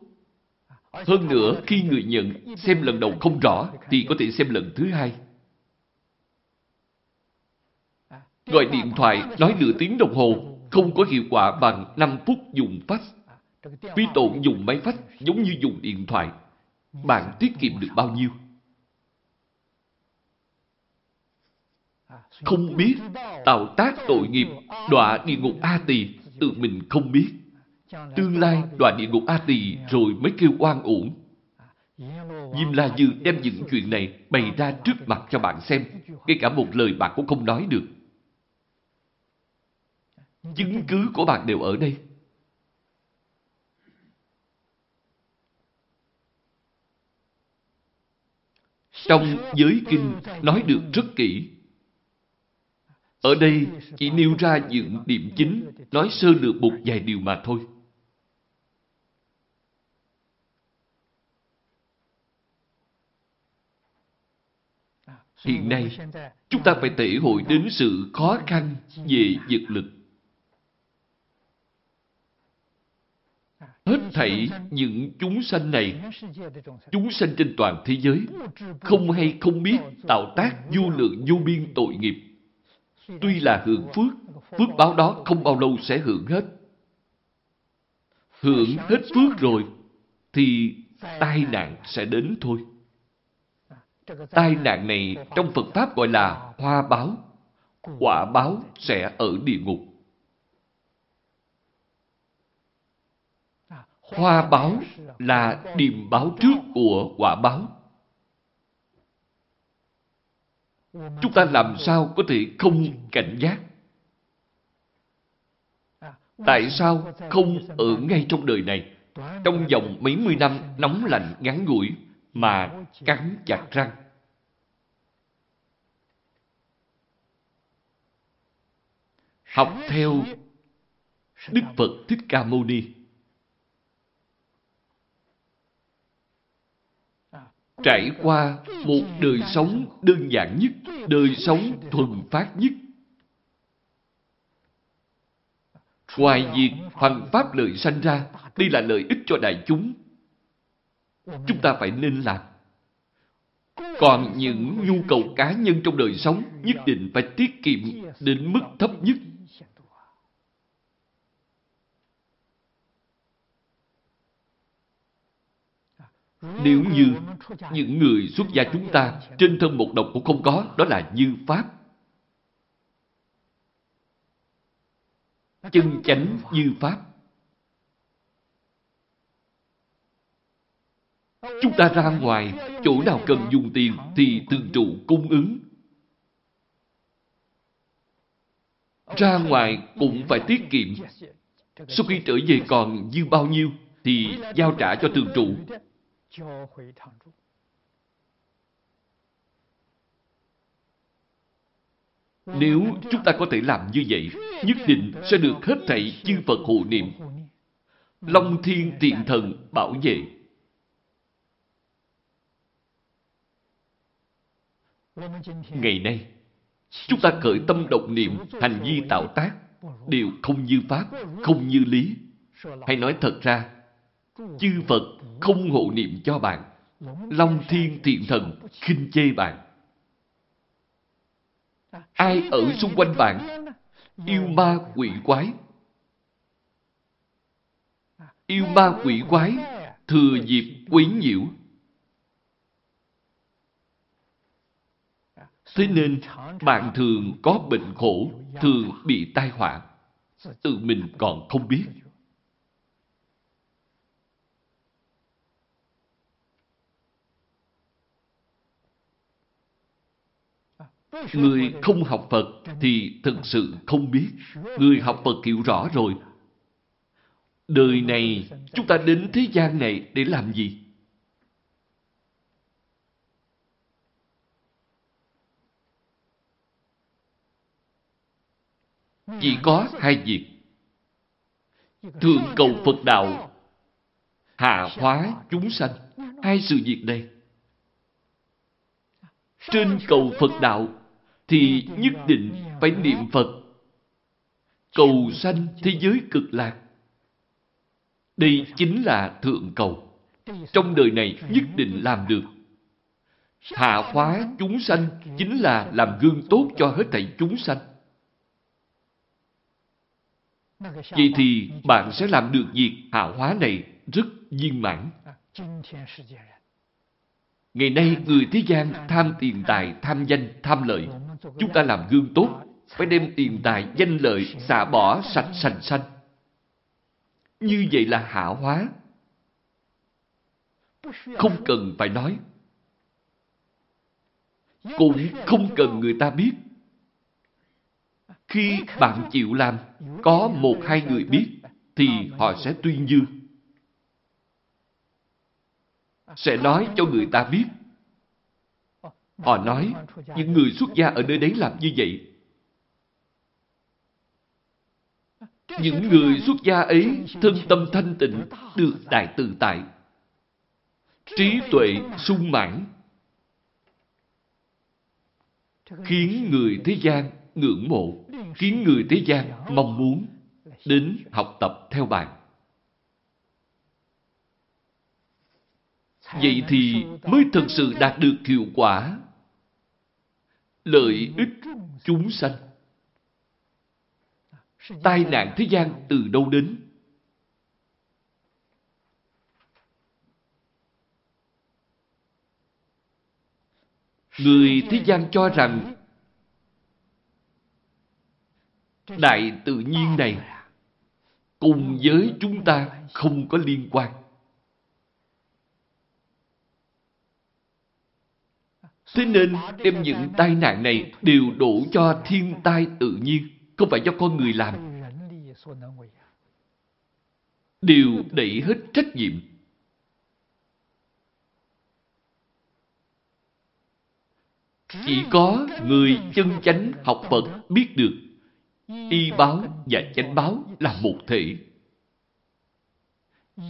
Hơn nữa, khi người nhận xem lần đầu không rõ, thì có thể xem lần thứ hai. Gọi điện thoại nói nửa tiếng đồng hồ không có hiệu quả bằng 5 phút dùng fax. Phí tổn dùng máy fax giống như dùng điện thoại. Bạn tiết kiệm được bao nhiêu? Không biết, tạo tác tội nghiệp, đọa địa ngục A Tỳ, tự mình không biết. Tương lai đoạn địa ngục A Tỳ rồi mới kêu oan uổng. Diêm La Dư đem những chuyện này bày ra trước mặt cho bạn xem, ngay cả một lời bạn cũng không nói được. Chứng cứ của bạn đều ở đây. Trong giới kinh nói được rất kỹ. Ở đây chỉ nêu ra những điểm chính, nói sơ lược một vài điều mà thôi. Hiện nay, chúng ta phải thể hội đến sự khó khăn về vật lực. Hết thảy những chúng sanh này, chúng sanh trên toàn thế giới, không hay không biết tạo tác vô lượng vô biên tội nghiệp. Tuy là hưởng phước, phước báo đó không bao lâu sẽ hưởng hết. Hưởng hết phước rồi, thì tai nạn sẽ đến thôi. Tai nạn này trong Phật Pháp gọi là hoa báo. Quả báo sẽ ở địa ngục. Hoa báo là điềm báo trước của quả báo. Chúng ta làm sao có thể không cảnh giác? Tại sao không ở ngay trong đời này, trong vòng mấy mươi năm nóng lạnh ngắn ngủi mà cắn chặt răng? Học theo Đức Phật Thích Ca Mâu Ni trải qua một đời sống đơn giản nhất, đời sống thuần phát nhất. Ngoài việc hoằng pháp lợi sanh ra, đây là lợi ích cho đại chúng. Chúng ta phải nên làm. Còn những nhu cầu cá nhân trong đời sống nhất định phải tiết kiệm đến mức thấp nhất. Nếu như những người xuất gia chúng ta trên thân một độc cũng không có, đó là như Pháp. Chân chánh như Pháp. Chúng ta ra ngoài, chỗ nào cần dùng tiền thì thường trụ cung ứng. Ra ngoài cũng phải tiết kiệm. Sau khi trở về còn dư bao nhiêu thì giao trả cho thường trụ nếu chúng ta có thể làm như vậy, nhất định sẽ được hết thảy chư Phật hộ niệm. Long thiên tiện thần bảo vệ. Ngày nay, chúng ta khởi tâm động niệm, hành vi tạo tác, đều không như Pháp, không như lý. Hay nói thật ra, chư Phật không hộ niệm cho bạn. Long thiên thiện thần khinh chê bạn. Ai ở xung quanh bạn yêu ma quỷ quái. Yêu ma quỷ quái thừa dịp quấy nhiễu. Thế nên bạn thường có bệnh khổ, thường bị tai họa. Tự mình còn không biết. Người không học Phật thì thực sự không biết. Người học Phật hiểu rõ rồi. Đời này, chúng ta đến thế gian này để làm gì? Chỉ có hai việc. Thượng cầu Phật đạo, hạ hóa chúng sanh. Hai sự việc này. Trên cầu Phật đạo thì nhất định phải niệm Phật. Cầu sanh thế giới cực lạc. Đây chính là thượng cầu. Trong đời này nhất định làm được. Hạ hóa chúng sanh chính là làm gương tốt cho hết thảy chúng sanh. Vậy thì bạn sẽ làm được việc hạ hóa này rất viên mãn. Ngày nay người thế gian tham tiền tài, tham danh, tham lợi. Chúng ta làm gương tốt, phải đem tiền tài, danh lợi xả bỏ sạch sành xanh. Như vậy là hạ hóa. Không cần phải nói. Cũng không cần người ta biết. Khi bạn chịu làm, có một hai người biết, thì họ sẽ tuyên dương. Sẽ nói cho người ta biết. Họ nói, những người xuất gia ở nơi đấy làm như vậy. Những người xuất gia ấy thân tâm thanh tịnh, được đại tự tại. Trí tuệ sung mãn, khiến người thế gian ngưỡng mộ, khiến người thế gian mong muốn đến học tập theo bạn. Vậy thì mới thực sự đạt được hiệu quả lợi ích chúng sanh. Tai nạn thế gian từ đâu đến? Người thế gian cho rằng đại tự nhiên này cùng với chúng ta không có liên quan. Thế nên đem những tai nạn này đều đổ cho thiên tai tự nhiên, không phải do con người làm. Đều đẩy hết trách nhiệm. Chỉ có người chân chánh học Phật biết được y báo và chánh báo là một thể.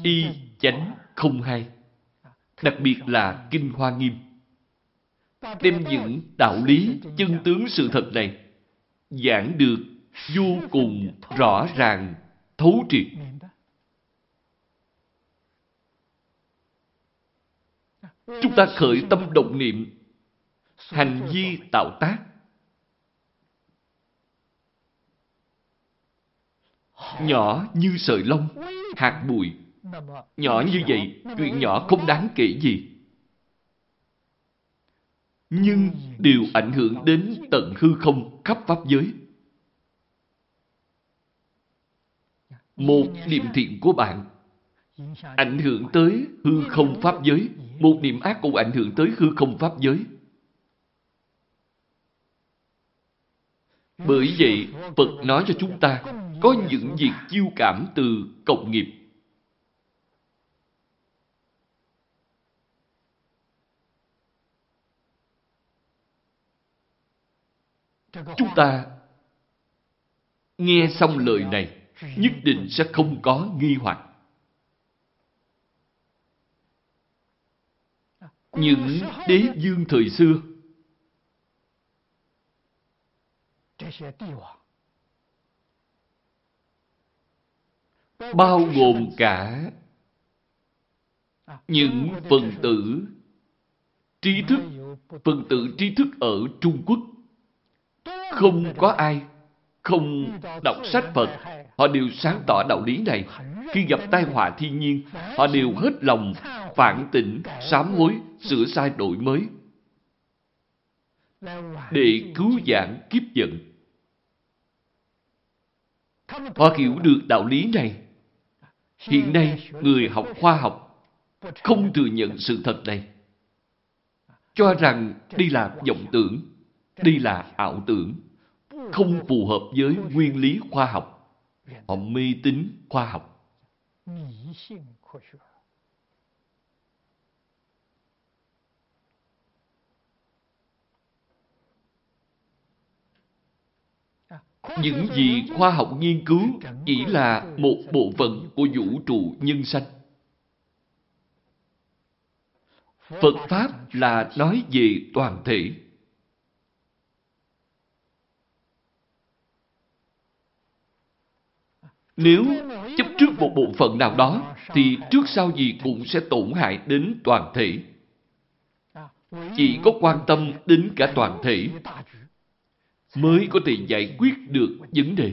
Y chánh không hai. Đặc biệt là Kinh Hoa Nghiêm đem những đạo lý chân tướng sự thật này giảng được vô cùng rõ ràng thấu triệt chúng ta khởi tâm động niệm hành vi tạo tác nhỏ như sợi lông hạt bụi nhỏ như vậy chuyện nhỏ không đáng kể gì nhưng đều ảnh hưởng đến tận hư không khắp pháp giới. Một niệm thiện của bạn ảnh hưởng tới hư không pháp giới. Một niệm ác cũng ảnh hưởng tới hư không pháp giới. Bởi vậy, Phật nói cho chúng ta có những việc chiêu cảm từ cộng nghiệp Chúng ta nghe xong lời này, nhất định sẽ không có nghi hoặc. Những đế dương thời xưa bao gồm cả những phần tử trí thức, phần tử trí thức ở Trung Quốc không có ai không đọc sách Phật. Họ đều sáng tỏ đạo lý này. Khi gặp tai họa thiên nhiên, họ đều hết lòng phản tỉnh, sám hối, sửa sai đổi mới để cứu giảng kiếp giận. Họ hiểu được đạo lý này. Hiện nay, người học khoa học không thừa nhận sự thật này. Cho rằng đây là vọng tưởng, đây là ảo tưởng không phù hợp với nguyên lý khoa học. Họ mê tín khoa học. Những gì khoa học nghiên cứu chỉ là một bộ phận của vũ trụ nhân sanh. Phật Pháp là nói về toàn thể. Nếu chấp trước một bộ phận nào đó, thì trước sau gì cũng sẽ tổn hại đến toàn thể. Chỉ có quan tâm đến cả toàn thể mới có thể giải quyết được vấn đề.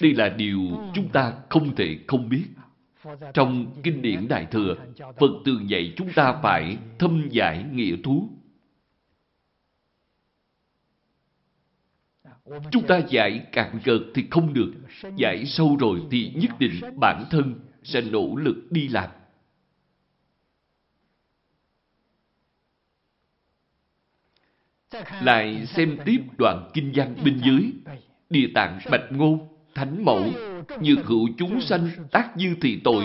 Đây là điều chúng ta không thể không biết. Trong Kinh điển Đại Thừa, Phật tường dạy chúng ta phải thâm giải nghĩa thú. Chúng ta giải cạn cợt thì không được, giải sâu rồi thì nhất định bản thân sẽ nỗ lực đi làm. Lại xem tiếp đoạn kinh văn bên dưới, Địa tạng Bạch Ngôn, Thánh Mẫu, như hữu chúng sanh tác dư thị tội,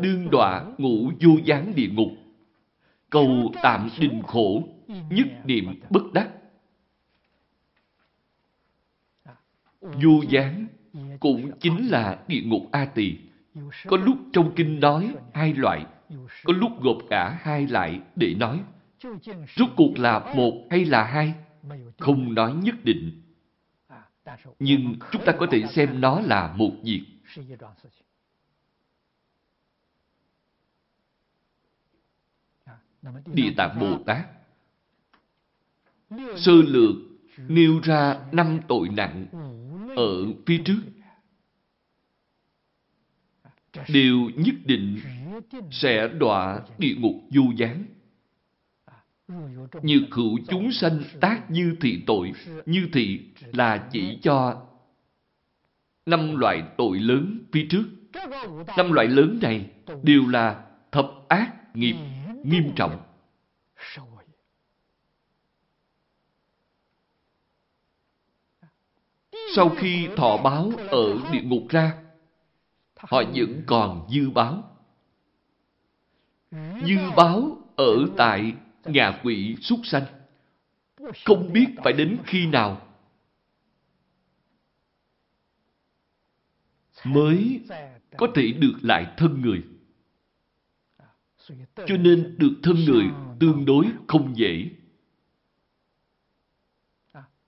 đương đọa ngủ vô gián địa ngục. Cầu tạm đình khổ, nhất niệm bất đắc. Vô gián cũng chính là địa ngục A Tỳ. Có lúc trong kinh nói hai loại, có lúc gộp cả hai lại để nói. Rốt cuộc là một hay là hai? Không nói nhất định. Nhưng chúng ta có thể xem nó là một việc. Địa Tạng Bồ Tát sơ lược nêu ra năm tội nặng ở phía trước đều nhất định sẽ đọa địa ngục du gián như cửu chúng sanh tác như thị tội, như thị là chỉ cho năm loại tội lớn phía trước. Năm loại lớn này đều là thập ác nghiệp nghiêm trọng. Sau khi thọ báo ở địa ngục ra, họ vẫn còn dư báo. Dư báo ở tại ngạ quỷ súc sanh. Không biết phải đến khi nào. Mới có thể được lại thân người. Cho nên được thân người tương đối không dễ.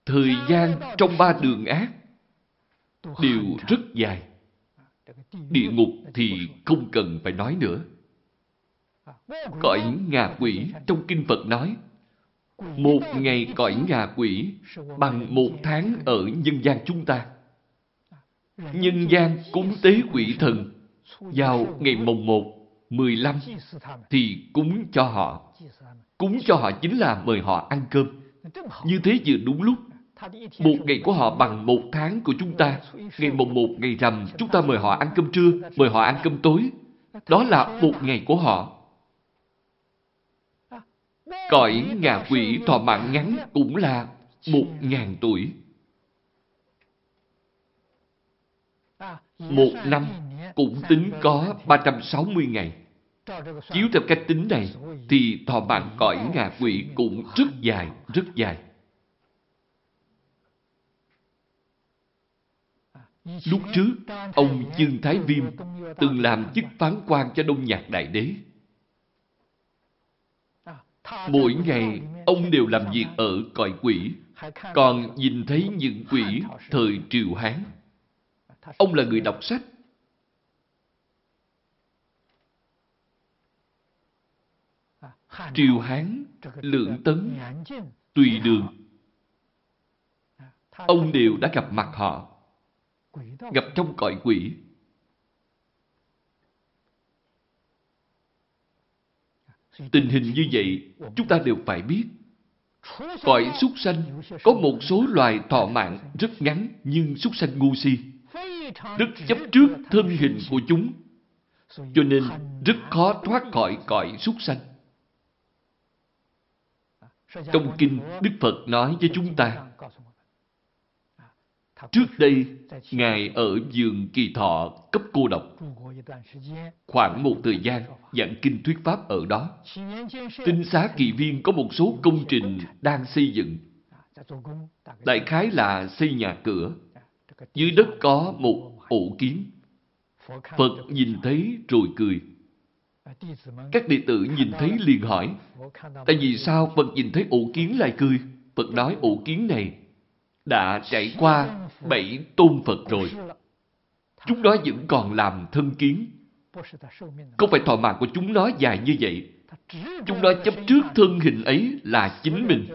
Thời gian trong ba đường ác đều rất dài. Địa ngục thì không cần phải nói nữa. Cõi ngạ quỷ trong Kinh Phật nói, một ngày cõi ngạ quỷ bằng một tháng ở nhân gian chúng ta. Nhân gian cúng tế quỷ thần vào ngày mồng 1, 15 thì cúng cho họ. Cúng cho họ chính là mời họ ăn cơm. Như thế vừa đúng lúc. Một ngày của họ bằng một tháng của chúng ta. Ngày mồng 1, ngày rằm, chúng ta mời họ ăn cơm trưa, mời họ ăn cơm tối. Đó là một ngày của họ. Cõi ngạ quỷ thọ mạng ngắn cũng là một ngàn tuổi. Một năm cũng tính có 360 ngày. Chiếu theo cách tính này, thì thọ mạng cõi ngạ quỷ cũng rất dài, rất dài. Lúc trước, ông Dương Thái Viêm từng làm chức phán quan cho Đông Nhạc Đại Đế. Mỗi ngày, ông đều làm việc ở cõi quỷ, còn nhìn thấy những quỷ thời triều Hán. Ông là người đọc sách. Triều Hán, Lượng Tấn, Tùy Đường. Ông đều đã gặp mặt họ, gặp trong cõi quỷ. Tình hình như vậy, chúng ta đều phải biết. Cõi súc sanh có một số loài thọ mạng rất ngắn nhưng súc sanh ngu si. Rất chấp trước thân hình của chúng. Cho nên rất khó thoát khỏi cõi súc sanh. Trong kinh, Đức Phật nói với chúng ta, Trước đây, Ngài ở giường kỳ thọ cấp cô độc. Khoảng một thời gian, giảng kinh thuyết pháp ở đó. Tinh xá kỳ viên có một số công trình đang xây dựng. Đại khái là xây nhà cửa. Dưới đất có một ổ kiến. Phật nhìn thấy rồi cười. Các đệ tử nhìn thấy liền hỏi, tại vì sao Phật nhìn thấy ổ kiến lại cười? Phật nói ổ kiến này đã trải qua bảy tôn Phật rồi. Chúng nó vẫn còn làm thân kiến. Không phải thọ mạng của chúng nó dài như vậy. Chúng nó chấp trước thân hình ấy là chính mình.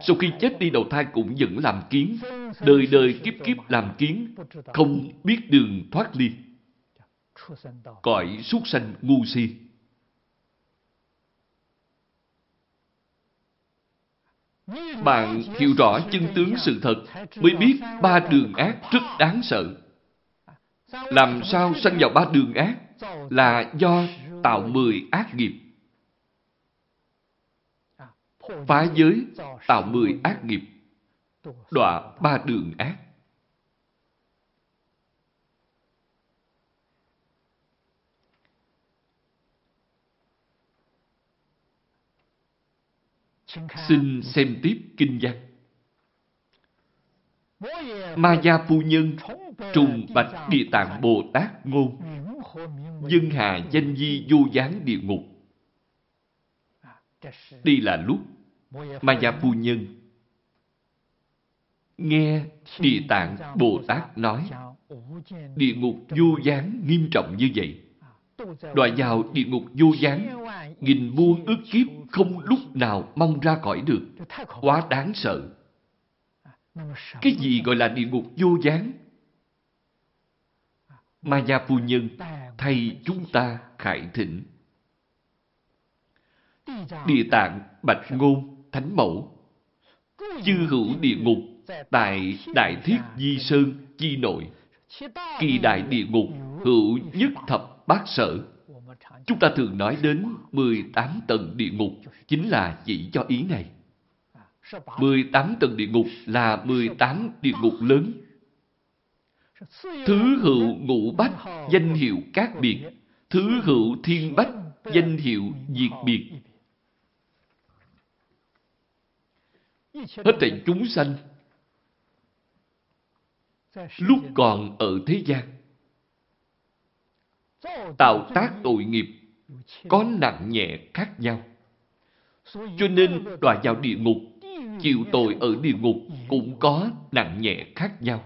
Sau khi chết đi đầu thai cũng vẫn làm kiến. Đời đời kiếp kiếp làm kiến, không biết đường thoát ly. Cõi súc sanh ngu si. Bạn hiểu rõ chân tướng sự thật mới biết ba đường ác rất đáng sợ. Làm sao sanh vào ba đường ác là do tạo mười ác nghiệp. Phá giới tạo mười ác nghiệp, đọa ba đường ác. Xin xem tiếp kinh văn. Ma gia phu nhân trùng bạch địa tạng Bồ Tát ngôn dân hà danh di vô gián địa ngục. Đây là lúc Ma gia phu nhân nghe địa tạng Bồ Tát nói, địa ngục vô gián nghiêm trọng như vậy đọa vào địa ngục vô gián nghìn muôn ức kiếp không lúc nào mong ra khỏi được. Quá đáng sợ. Cái gì gọi là địa ngục vô gián? Ma gia phu nhân thay chúng ta khải thỉnh. Địa tạng Bạch Ngôn Thánh Mẫu Chư hữu địa ngục, tại Đại Thiết Di Sơn, Chi Nội Kỳ đại địa ngục, hữu nhất thập bát sở Chúng ta thường nói đến 18 tầng địa ngục chính là chỉ cho ý này. 18 tầng địa ngục là 18 địa ngục lớn. Thứ hữu ngũ bách danh hiệu các biệt, thứ hữu thiên bách danh hiệu diệt biệt. Hết thảy chúng sanh lúc còn ở thế gian tạo tác tội nghiệp có nặng nhẹ khác nhau. Cho nên đọa vào địa ngục, chịu tội ở địa ngục cũng có nặng nhẹ khác nhau.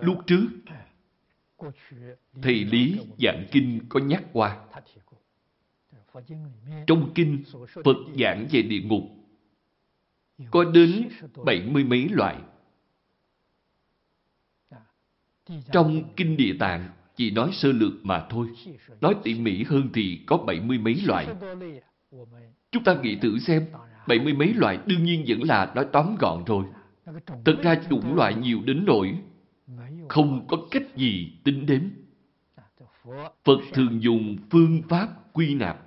Lúc trước, Thầy Lý Giảng Kinh có nhắc qua. Trong Kinh, Phật giảng về địa ngục có đến bảy mươi mấy loại. Trong Kinh Địa Tạng chỉ nói sơ lược mà thôi. Nói tỉ mỉ hơn thì có bảy mươi mấy loại. Chúng ta nghĩ thử xem, bảy mươi mấy loại đương nhiên vẫn là nói tóm gọn rồi. Thật ra chủng loại nhiều đến nỗi không có cách gì tính đếm. Phật thường dùng phương pháp quy nạp.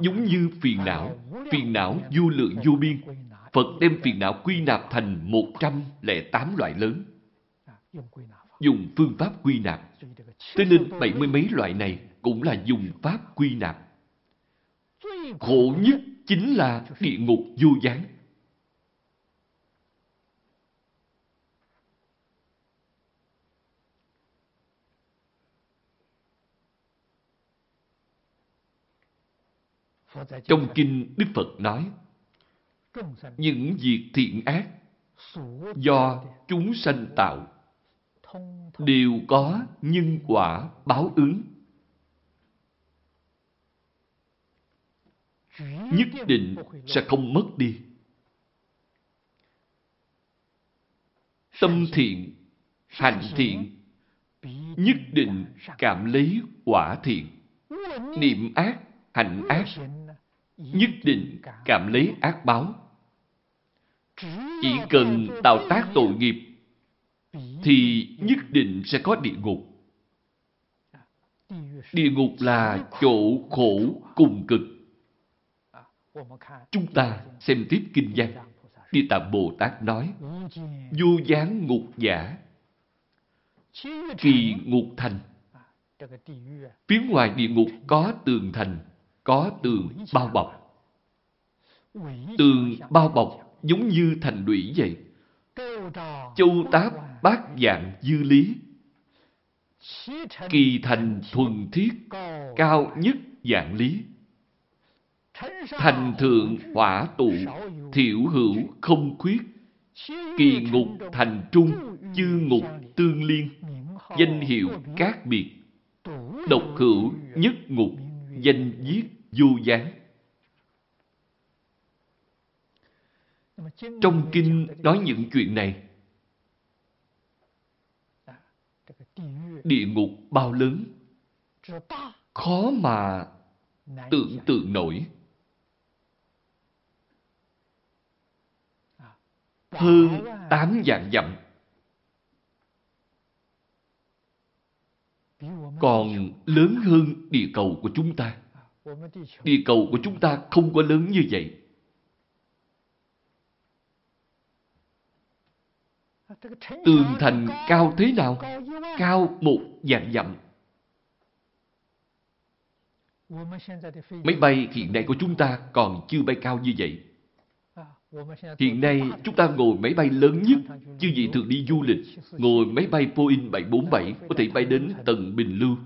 Giống như phiền não, phiền não vô lượng vô biên. Phật đem phiền não quy nạp thành 108 loại lớn. Dùng phương pháp quy nạp. Thế nên bảy mươi mấy loại này cũng là dùng pháp quy nạp. Khổ nhất chính là địa ngục vô gián. Trong kinh Đức Phật nói, những việc thiện ác do chúng sanh tạo. Đều có nhân quả báo ứng. Nhất định sẽ không mất đi. Tâm thiện, hành thiện, nhất định cảm lấy quả thiện. Niệm. Ác, hành ác, nhất định cảm lấy. ác báo. Chỉ cần tạo tác tội nghiệp thì nhất định sẽ có địa ngục. Địa ngục là chỗ khổ cùng cực. Chúng ta xem tiếp kinh văn. Địa Tạng Bồ Tát nói, vô gián ngục giả, kỳ ngục thành. Phía ngoài địa ngục có tường thành, có tường bao bọc. Tường bao bọc giống như thành lũy vậy. Châu táp bát dạng dư lý. Kỳ thành thuần thiết, cao nhất dạng lý. Thành thượng hỏa tụ, thiểu hữu không khuyết. Kỳ ngục thành trung, chư ngục tương liên. Danh hiệu các biệt. Độc hữu nhất ngục, danh giết vô gián. Trong kinh nói những chuyện này. Địa ngục bao lớn, khó mà tưởng tượng nổi. Hơn tám dạng dặm. Còn lớn hơn địa cầu của chúng ta. Địa cầu của chúng ta không có lớn như vậy. Tường thành cao thế nào? Cao một dạng dặm. Máy bay hiện nay của chúng ta còn chưa bay cao như vậy. Hiện nay, chúng ta ngồi máy bay lớn nhất, chứ gì thường đi du lịch, ngồi máy bay Boeing 747 có thể bay đến tầng Bình Lưu.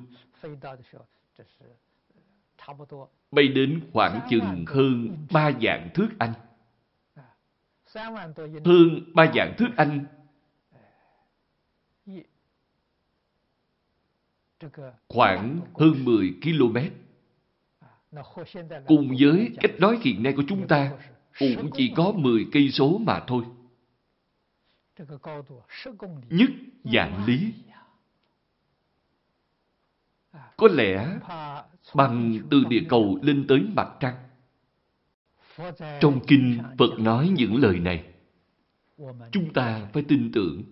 Bay đến khoảng chừng hơn 3 dạng thước Anh. Hơn 3 dạng thước Anh khoảng hơn 10 km. Cùng với cách nói hiện nay của chúng ta, cũng chỉ có 10 cây số mà thôi. Nhất dạng lý. Có lẽ bằng từ địa cầu lên tới mặt trăng. Trong kinh Phật nói những lời này. Chúng ta phải tin tưởng.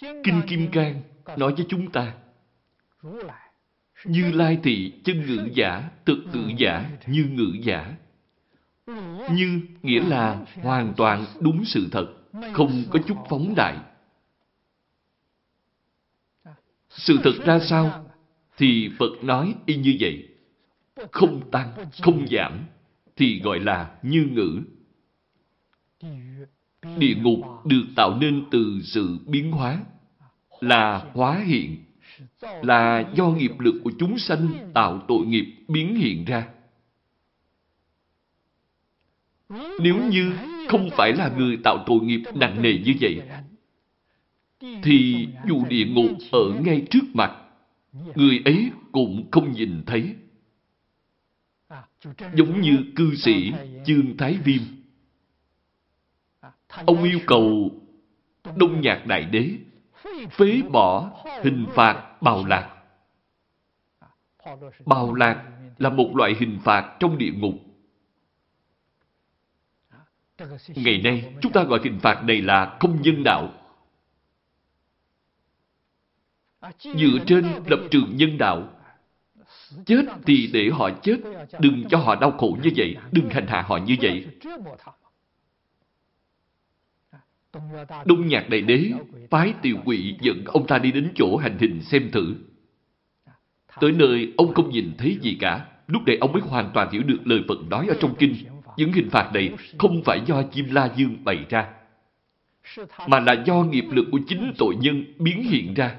Kinh Kim Cang nói với chúng ta, như lai thị chân ngữ giả thực ngữ giả, như ngữ giả. Như nghĩa là hoàn toàn đúng sự thật, không có chút phóng đại. Sự thật ra sao? Thì phật nói y như vậy. Không tăng, không giảm, thì gọi là như ngữ. Địa ngục được tạo nên từ sự biến hóa là hóa hiện, là do nghiệp lực của chúng sanh tạo tội nghiệp biến hiện ra. Nếu như không phải là người tạo tội nghiệp nặng nề như vậy, thì dù địa ngục ở ngay trước mặt, người ấy cũng không nhìn thấy. Giống như cư sĩ Chương Thái Viêm, ông yêu cầu Đông Nhạc Đại Đế phế bỏ hình phạt bào lạc. Bào lạc là một loại hình phạt trong địa ngục. Ngày nay, chúng ta gọi hình phạt này là không nhân đạo. Dựa trên lập trường nhân đạo, chết thì để họ chết, đừng cho họ đau khổ như vậy, đừng hành hạ họ như vậy. Đông Nhạc Đại Đế phái tiểu quỷ dẫn ông ta đi đến chỗ hành hình xem thử. Tới nơi ông không nhìn thấy gì cả. Lúc này ông mới hoàn toàn hiểu được lời Phật nói ở trong kinh. Những hình phạt này không phải do Chim La Dương bày ra, mà là do nghiệp lực của chính tội nhân biến hiện ra.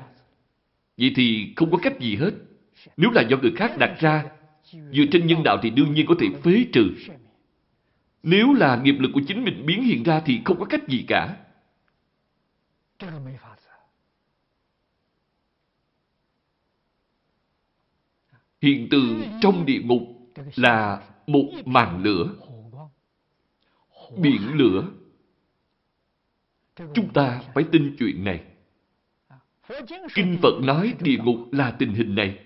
Vậy thì không có cách gì hết. Nếu là do người khác đặt ra, dựa trên nhân đạo thì đương nhiên có thể phế trừ. Nếu là nghiệp lực của chính mình biến hiện ra thì không có cách gì cả. Hiện tượng trong địa ngục là một màn lửa, biển lửa. Chúng ta phải tin chuyện này. Kinh Phật nói địa ngục là tình hình này.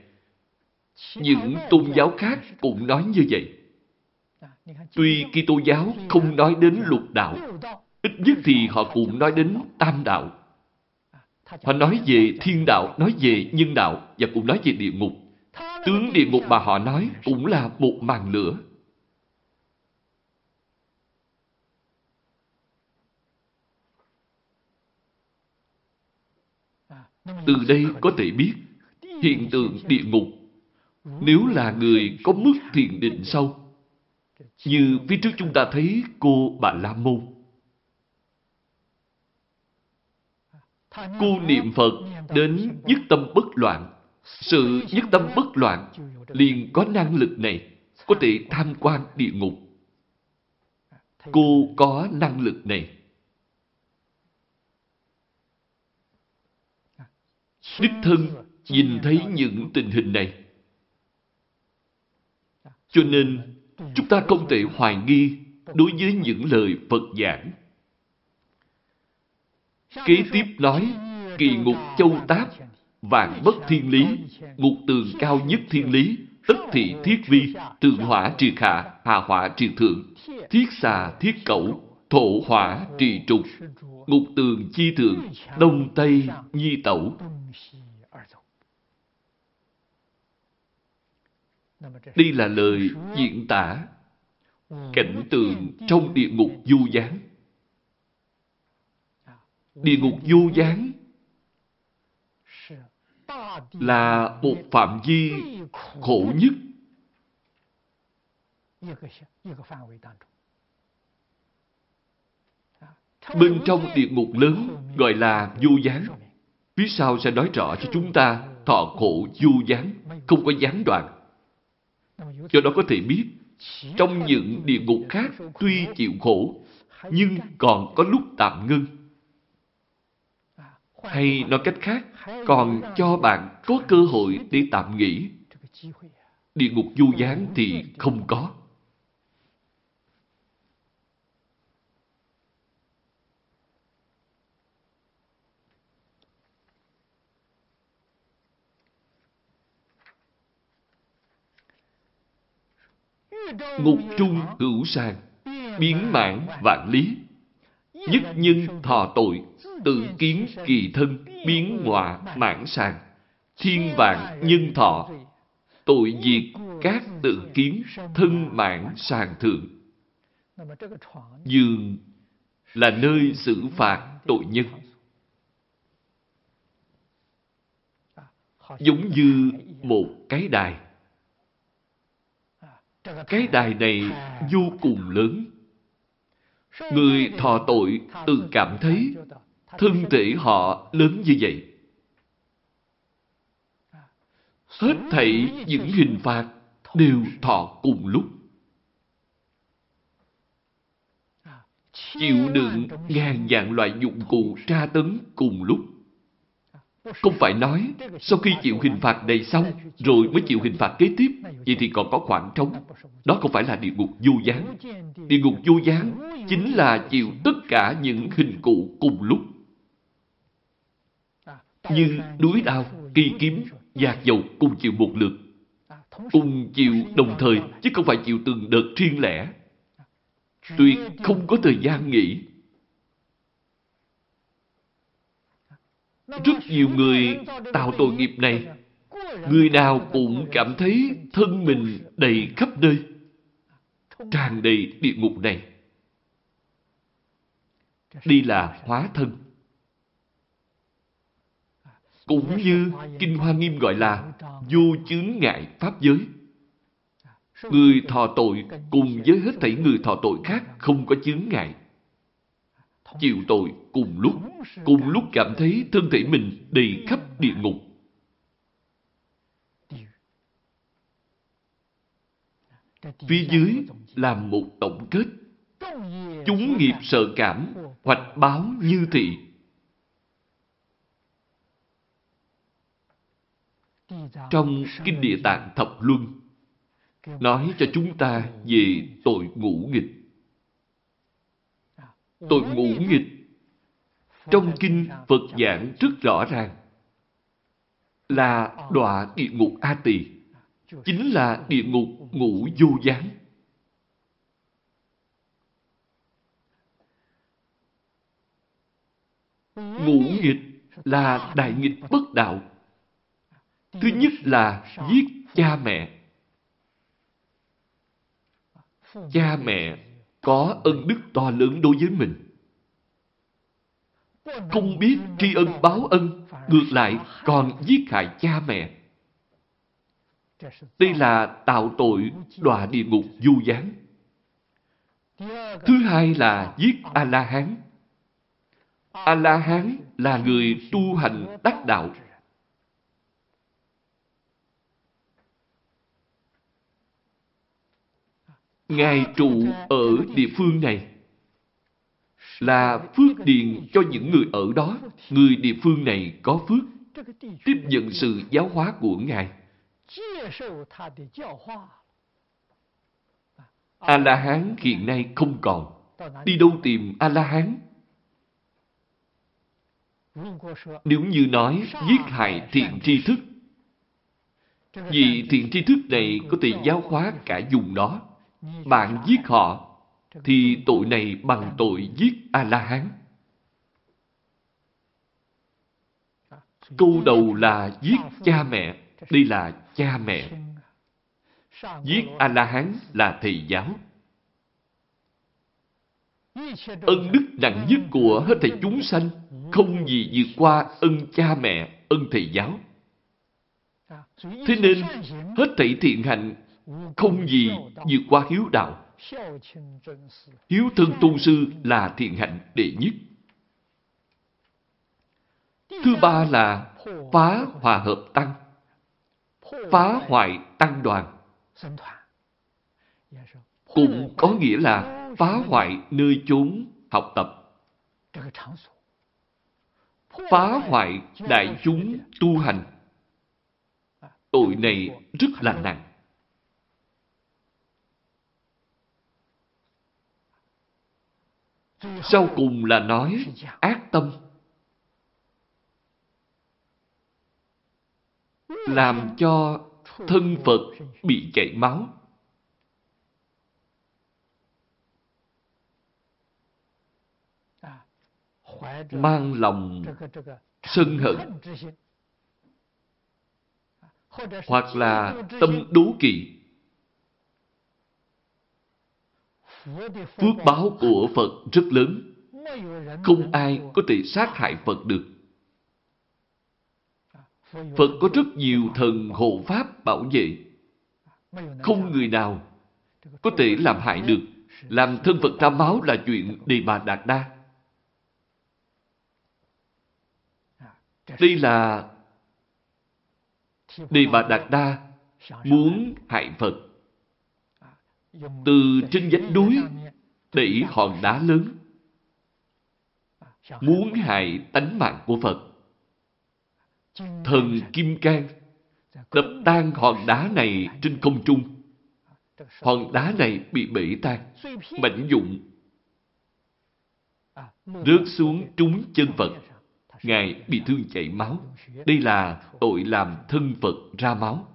Những tôn giáo khác cũng nói như vậy. Tuy Kitô giáo không nói đến lục đạo, ít nhất thì họ cũng nói đến tam đạo. Họ nói về thiên đạo, nói về nhân đạo và cũng nói về địa ngục. Tướng địa ngục mà họ nói cũng là một màn lửa. Từ đây có thể biết hiện tượng địa ngục Nếu là người có mức thiền định sâu, như phía trước chúng ta thấy cô Bà La Môn, cô niệm Phật đến nhất tâm bất loạn. Sự nhất tâm bất loạn liền có năng lực này, có thể tham quan địa ngục. Cô có năng lực này. Đích thân nhìn thấy những tình hình này. Cho nên, chúng ta không thể hoài nghi đối với những lời Phật giảng. Kế tiếp nói, kỳ ngục châu táp, vạn bất thiên lý, ngục tường cao nhất thiên lý, tất thị thiết vi, tường hỏa triệt hạ, hà hỏa trì thượng, thiết xà thiết cẩu, thổ hỏa trì trục, ngục tường chi thượng, đông tây nhi tẩu. Đây là lời diễn tả cảnh tượng trong địa ngục du gián. Địa ngục du gián là một phạm vi khổ nhất. Bên trong địa ngục lớn gọi là du gián. Phía sau sẽ nói rõ cho chúng ta thọ khổ du gián, không có gián đoạn. Do đó có thể biết, trong những địa ngục khác tuy chịu khổ, nhưng còn có lúc tạm ngưng. Hay nói cách khác, còn cho bạn có cơ hội để tạm nghỉ. Địa ngục du gián thì không có. Ngục trung hữu sàng, biến mãn vạn lý. Nhất nhân thọ tội, tự kiến kỳ thân, biến ngọa mãn sàng. Thiên vạn nhân thọ, tội diệt các tự kiến, thân mãn sàng thượng. Dường là nơi xử phạt tội nhân. Giống như một cái đài. Cái đài này vô cùng lớn. Người thọ tội tự cảm thấy thân thể họ lớn như vậy. Hết thảy những hình phạt đều thọ cùng lúc. Chịu đựng ngàn dạng loại dụng cụ tra tấn cùng lúc. Không phải nói sau khi chịu hình phạt này xong rồi mới chịu hình phạt kế tiếp, vậy thì còn có khoảng trống. Đó không phải là địa ngục du gián. Địa ngục du gián chính là chịu tất cả những hình cụ cùng lúc nhưng đuối đao, kỳ kiếm, giạc dầu cùng chịu một lượt. Cùng chịu đồng thời, chứ không phải chịu từng đợt riêng lẻ. Tuyệt không có thời gian nghỉ. Rất nhiều người tạo tội nghiệp này, người nào cũng cảm thấy thân mình đầy khắp nơi, tràn đầy địa ngục này. Đi là hóa thân. Cũng như Kinh Hoa Nghiêm gọi là vô chướng ngại Pháp giới. Người thọ tội cùng với hết thảy người thọ tội khác không có chướng ngại chịu tội cùng lúc, cùng lúc cảm thấy thân thể mình đầy khắp địa ngục. Phía dưới là một tổng kết. Chúng nghiệp sợ cảm, hoạch báo như thị. Trong Kinh Địa Tạng Thập Luân, nói cho chúng ta về tội ngũ nghịch tội ngũ nghịch. Trong kinh Phật giảng rất rõ ràng là đọa địa ngục A Tỳ, chính là địa ngục ngũ vô gián. Ngũ nghịch là đại nghịch bất đạo. Thứ ừ. nhất là giết cha mẹ. Cha mẹ có ân đức to lớn đối với mình. Không biết tri ân báo ân, ngược lại còn giết hại cha mẹ. Đây là tạo tội đọa địa ngục du gián. Thứ hai là giết A-la-hán. A-la-hán là người tu hành đắc đạo, Ngài trụ ở địa phương này là phước điền cho những người ở đó. Người địa phương này có phước, tiếp nhận sự giáo hóa của Ngài. A-la-hán hiện nay không còn. Đi đâu tìm A-la-hán? Nếu như nói giết hại thiện tri thức, vì thiện tri thức này có thể giáo hóa cả vùng đó bạn giết họ, thì tội này bằng tội giết A-la-hán. Câu đầu là giết cha mẹ, đây là cha mẹ. Giết A-la-hán là thầy giáo. Ân đức nặng nhất của hết thầy chúng sanh không gì vượt qua ân cha mẹ, ân thầy giáo. Thế nên, hết thảy thiện hạnh không gì vượt qua hiếu đạo. Hiếu thân tôn sư là thiện hạnh đệ nhất. Thứ ba là phá hòa hợp tăng, phá hoại tăng đoàn. Cũng có nghĩa là phá hoại nơi chốn học tập. Phá hoại đại chúng tu hành. Tội này rất là nặng. sau cùng là nói, ác tâm. Làm cho thân phật bị chảy máu. Mang lòng sân hận. Hoặc là tâm đố kỵ. Phước báo của Phật rất lớn. Không ai có thể sát hại Phật được. Phật có rất nhiều thần hộ pháp bảo vệ. Không người nào có thể làm hại được. Làm thân Phật tam máu là chuyện Đề Bà Đạt Đa. Đây là Đề Bà Đạt Đa muốn hại Phật từ trên vách núi đẩy hòn đá lớn muốn hại tánh mạng của Phật. Thần Kim Cang đập tan hòn đá này trên không trung. Hòn đá này bị bể tan, mảnh dụng. Rớt xuống trúng chân Phật. Ngài bị thương chảy máu. Đây là tội làm thân Phật ra máu.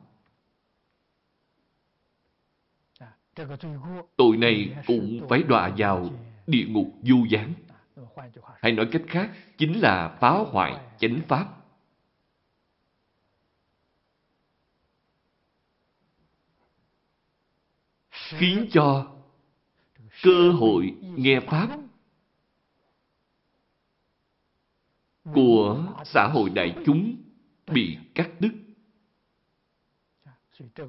Tội này cũng phải đọa vào địa ngục du gián. Hay nói cách khác, chính là phá hoại chánh pháp. Khiến cho cơ hội nghe Pháp của xã hội đại chúng bị cắt đứt.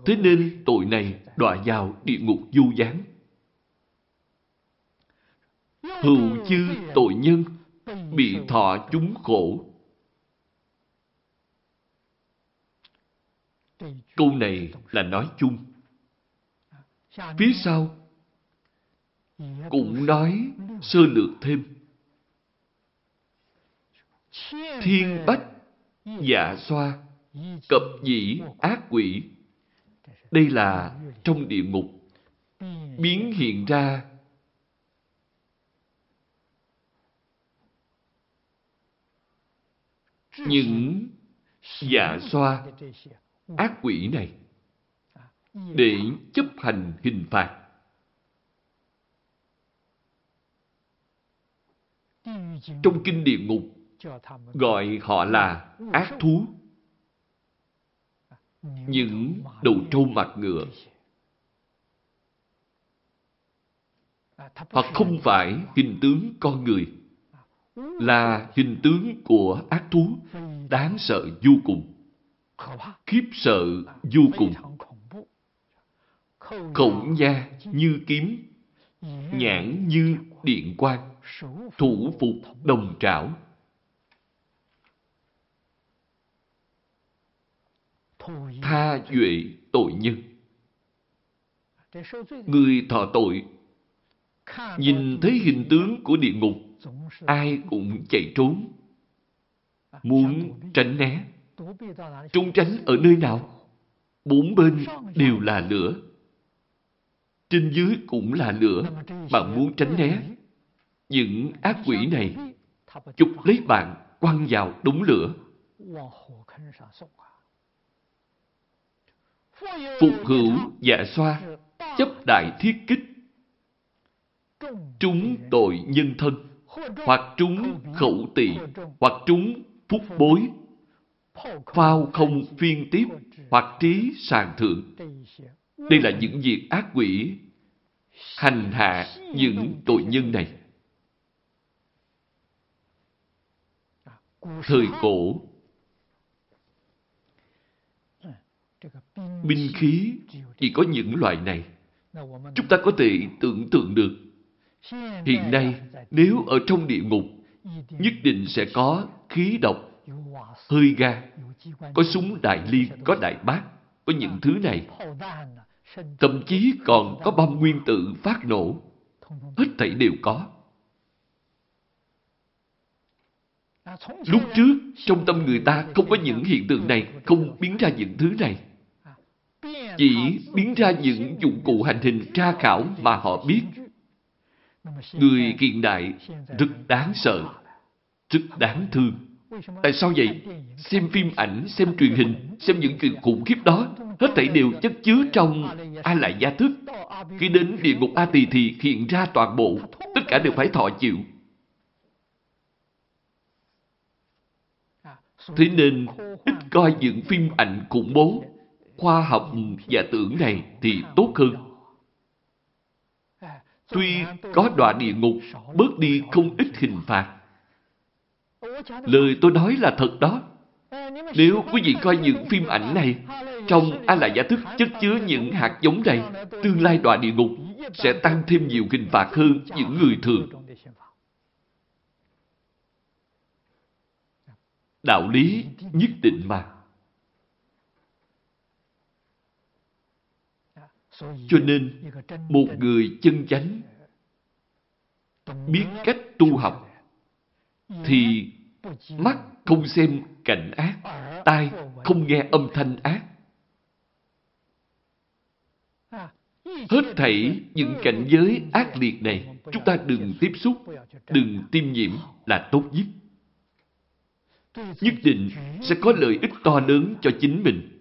Thế nên tội này đọa vào địa ngục du gián. Hữu chư tội nhân bị thọ chúng khổ. Câu này là nói chung. Phía sau cũng nói sơ lược thêm. Thiên bách, dạ xoa, cập dĩ ác quỷ. Đây là trong địa ngục. Biến hiện ra. Những dạ xoa ác quỷ này để chấp hành hình phạt. Trong kinh địa ngục gọi họ là ác thú, những đầu trâu mặt ngựa, hoặc không phải hình tướng con người, là hình tướng của ác thú, đáng sợ vô cùng, khiếp sợ vô cùng. Khổng gia như kiếm, nhãn như điện quang, thủ phục đồng trảo. Tha duệ tội nhân. Người thọ tội, nhìn thấy hình tướng của địa ngục, ai cũng chạy trốn, muốn tránh né. Trốn tránh ở nơi nào? Bốn bên đều là lửa. Trên dưới cũng là lửa. Bạn muốn tránh né. Những ác quỷ này chụp lấy bạn quăng vào đống lửa. Phục hữu dạ xoa, chấp đại thiết kích. Trúng tội nhân thân, hoặc trúng khẩu tỳ, hoặc trúng phúc bối. Phao không phiên tiếp, hoặc trí sàng thượng đây là những việc ác quỷ hành hạ những tội nhân này. Thời cổ binh khí chỉ có những loại này. Chúng ta có thể tưởng tượng được. Hiện nay, nếu ở trong địa ngục, nhất định sẽ có khí độc, hơi ga, có súng đại liên có đại bác, có những thứ này. Thậm chí còn có bom nguyên tử phát nổ. Hết thảy đều có. Lúc trước, trong tâm người ta không có những hiện tượng này, không biến ra những thứ này chỉ biến ra những dụng cụ hành hình tra khảo mà họ biết. Người hiện đại rất đáng sợ, rất đáng thương. Tại sao vậy? Xem phim ảnh, xem truyền hình, xem những chuyện khủng khiếp đó, hết thảy đều chất chứa trong A Lại Gia Thức. Khi đến địa ngục A Tỳ thì hiện ra toàn bộ, tất cả đều phải thọ chịu. Thế nên, ít coi những phim ảnh khủng bố, khoa học và tưởng này thì tốt hơn. Tuy có đọa địa ngục, bớt đi không ít hình phạt. Lời tôi nói là thật đó. Nếu quý vị coi những phim ảnh này, trong A Lại Giả Thức chất chứa những hạt giống này, tương lai đọa địa ngục sẽ tăng thêm nhiều hình phạt hơn những người thường. Đạo lý nhất định mà. Cho nên, một người chân chánh biết cách tu học thì mắt không xem cảnh ác, tai không nghe âm thanh ác. Hết thảy những cảnh giới ác liệt này, chúng ta đừng tiếp xúc, đừng tiêm nhiễm là tốt nhất. Nhất định sẽ có lợi ích to lớn cho chính mình.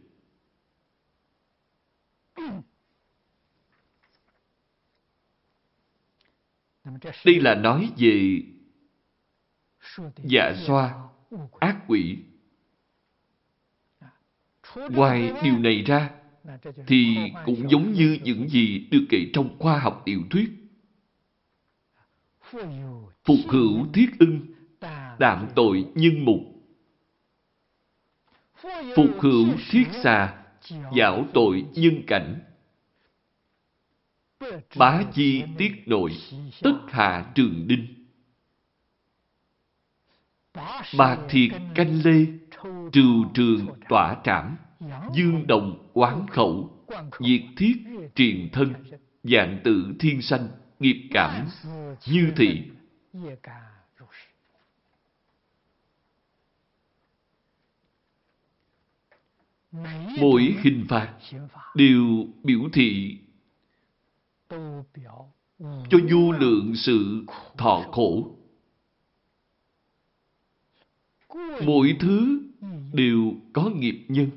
Đây là nói về dạ xoa, ác quỷ. Ngoài điều này ra, thì cũng giống như những gì được kể trong khoa học tiểu thuyết. Phục hữu thiết ưng, đạm tội nhân mục. Phục hữu thiết xà, giảo tội nhân cảnh. Bá chi tiết nội, tất hạ trường đinh. Bạc thiệt canh lê, trừ trường tỏa trảm, dương đồng quán khẩu, diệt thiết triền thân, dạng tự thiên sanh, nghiệp cảm, như thị. Mỗi hình phạt đều biểu thị cho vô lượng sự thọ khổ. Mỗi thứ đều có nghiệp nhân.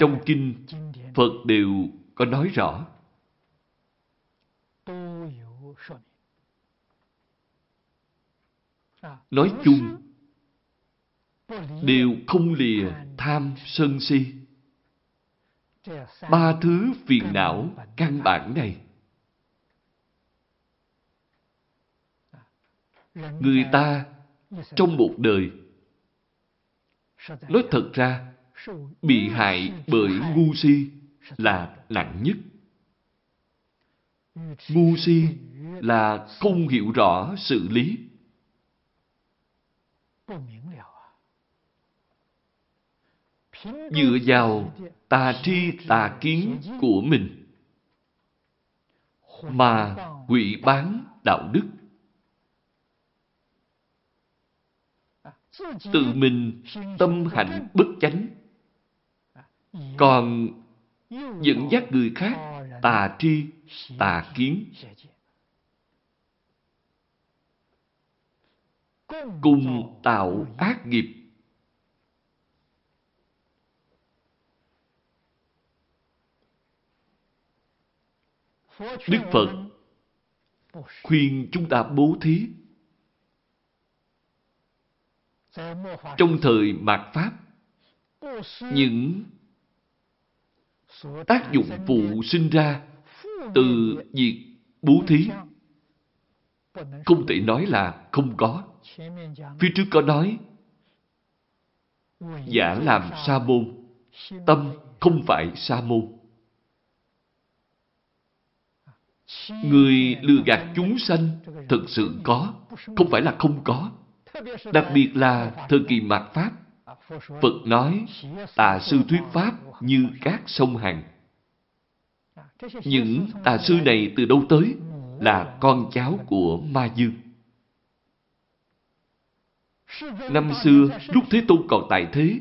Trong kinh, Phật đều có nói rõ. Nói chung, đều không lìa tham sân si. Ba thứ phiền não căn bản này. Người ta trong một đời, nói thật ra, bị hại bởi ngu si là nặng nhất. Ngu si là không hiểu rõ sự lý. Dựa vào tà tri tà kiến của mình mà quỷ bán đạo đức. Tự mình tâm hạnh bất chánh, còn dẫn dắt người khác tà tri, tà kiến. Cùng tạo ác nghiệp. Đức Phật khuyên chúng ta bố thí. Trong thời mạt Pháp, những tác dụng phụ sinh ra từ việc bố thí không thể nói là không có. Phía trước có nói, giả làm sa môn, tâm không phải sa môn. Người lừa gạt chúng sanh thực sự có, không phải là không có. Đặc biệt là thời kỳ mạt Pháp, Phật nói tà sư thuyết Pháp như các sông Hằng. Những tà sư này từ đâu tới? Là con cháu của Ma Dương. Năm xưa, lúc Thế Tôn còn tại thế,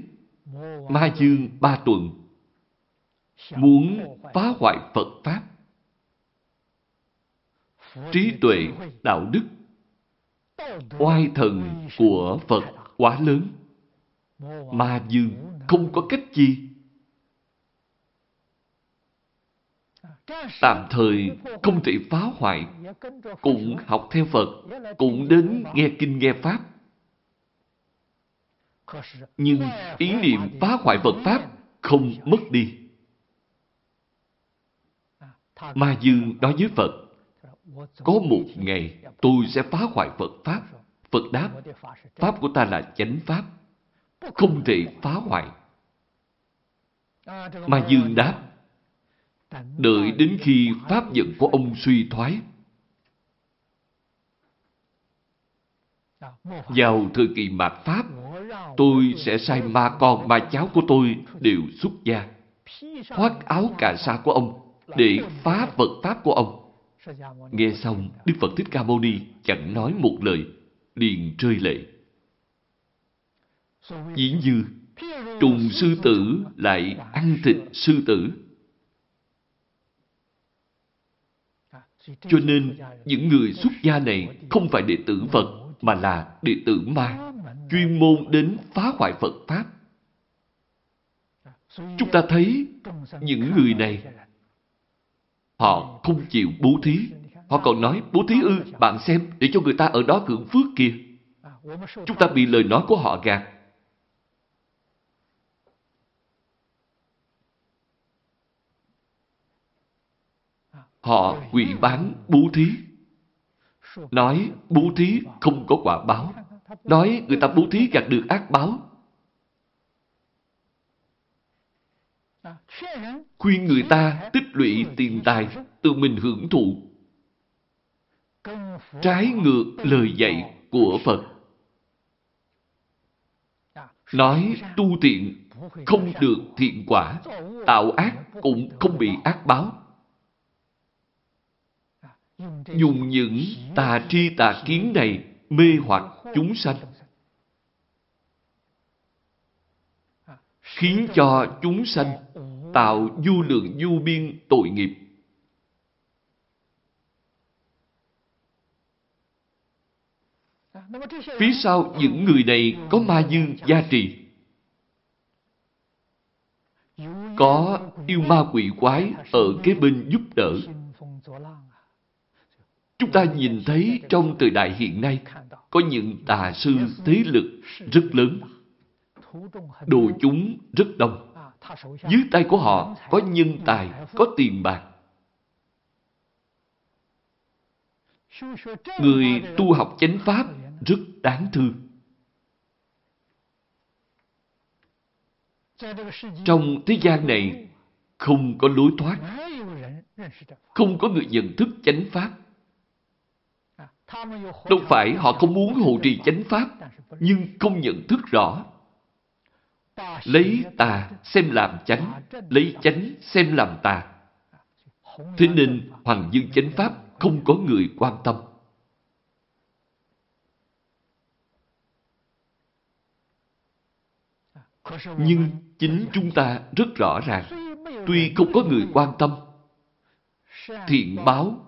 Ma Dương ba tuần muốn phá hoại Phật Pháp. Trí tuệ, đạo đức, oai thần của Phật quá lớn. Ma Dương không có cách gì. Tạm thời không thể phá hoại, cũng học theo Phật, cũng đến nghe kinh nghe Pháp. Nhưng ý niệm phá hoại Phật Pháp không mất đi. Ma Dương nói với Phật, có một ngày tôi sẽ phá hoại Phật Pháp. Phật đáp, Pháp của ta là chánh Pháp, không thể phá hoại. Ma Dương đáp, đợi đến khi Pháp giận của ông suy thoái. Vào thời kỳ mạt Pháp, tôi sẽ sai ma con ma cháu của tôi đều xuất gia, khoác áo cà sa của ông để phá Phật Pháp của ông. Nghe xong, Đức Phật Thích Ca Mâu Ni chẳng nói một lời, liền rơi lệ. Dĩ như, trùng sư tử lại ăn thịt sư tử. Cho nên, những người xuất gia này không phải đệ tử Phật, mà là đệ tử ma, chuyên môn đến phá hoại Phật Pháp. Chúng ta thấy những người này, họ không chịu bố thí. Họ còn nói, bố thí ư, bạn xem, để cho người ta ở đó hưởng phước kia, Chúng ta bị lời nói của họ gạt. Họ quỷ bán bố thí. Nói bố thí không có quả báo. Nói người ta bố thí gạt được ác báo. Khuyên người ta tích lũy tiền tài, tự mình hưởng thụ. Trái ngược lời dạy của Phật. Nói tu thiện không được thiện quả, tạo ác cũng không bị ác báo dùng những tà tri tà kiến này mê hoặc chúng sanh khiến cho chúng sanh tạo du lượng du biên tội nghiệp phía sau những người này có ma dương gia trì có yêu ma quỷ quái ở kế bên giúp đỡ Chúng ta nhìn thấy trong thời đại hiện nay, có những tà sư thế lực rất lớn. Đồ chúng rất đông. Dưới tay của họ có nhân tài, có tiền bạc. Người tu học chánh pháp rất đáng thương. Trong thế gian này không có lối thoát. Không có người nhận thức chánh pháp. Đâu phải họ không muốn hộ trì chánh pháp, nhưng không nhận thức rõ lấy tà xem làm chánh, lấy chánh xem làm tà. Thế nên hoàng dương chánh pháp không có người quan tâm. Nhưng chính chúng ta rất rõ ràng, tuy không có người quan tâm thiện báo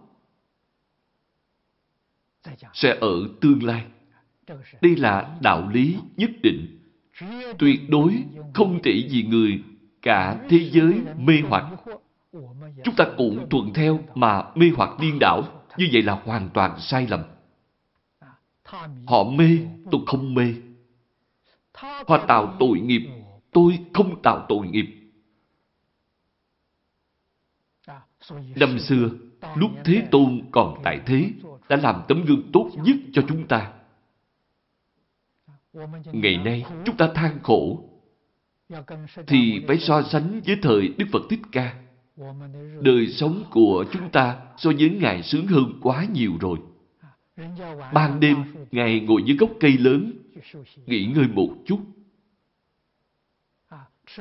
sẽ ở tương lai. Đây là đạo lý nhất định tuyệt đối không thể vì người cả thế giới mê hoặc. Chúng ta cũng thuận theo mà mê hoặc điên đảo, như vậy là hoàn toàn sai lầm. Họ mê, tôi không mê. Họ tạo tội nghiệp, tôi không tạo tội nghiệp. Năm xưa, lúc Thế Tôn còn tại thế, đã làm tấm gương tốt nhất cho chúng ta. Ngày nay, chúng ta than khổ, thì phải so sánh với thời Đức Phật Thích Ca. Đời sống của chúng ta so với Ngài sướng hơn quá nhiều rồi. Ban đêm, Ngài ngồi dưới gốc cây lớn, nghỉ ngơi một chút.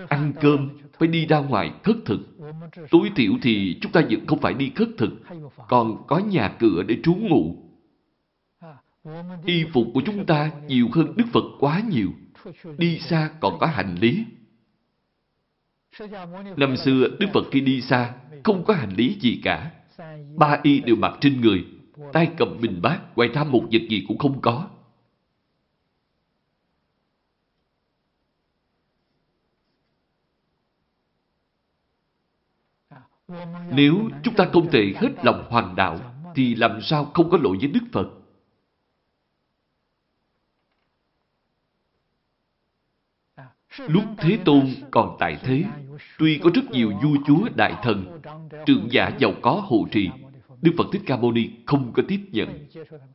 Ăn cơm, phải đi ra ngoài khất thực. Tối thiểu thì chúng ta vẫn không phải đi khất thực, còn có nhà cửa để trú ngụ. Y phục của chúng ta nhiều hơn Đức Phật quá nhiều. Đi xa còn có hành lý. Năm xưa, Đức Phật khi đi xa, không có hành lý gì cả. Ba y đều mặc trên người, tay cầm bình bát, quay thăm một vật gì cũng không có. Nếu chúng ta không thể hết lòng hoàn đạo, thì làm sao không có lỗi với Đức Phật? Lúc Thế Tôn còn tại thế, tuy có rất nhiều vua chúa đại thần, trưởng giả giàu có hộ trì, Đức Phật Thích Ca Mâu Ni không có tiếp nhận,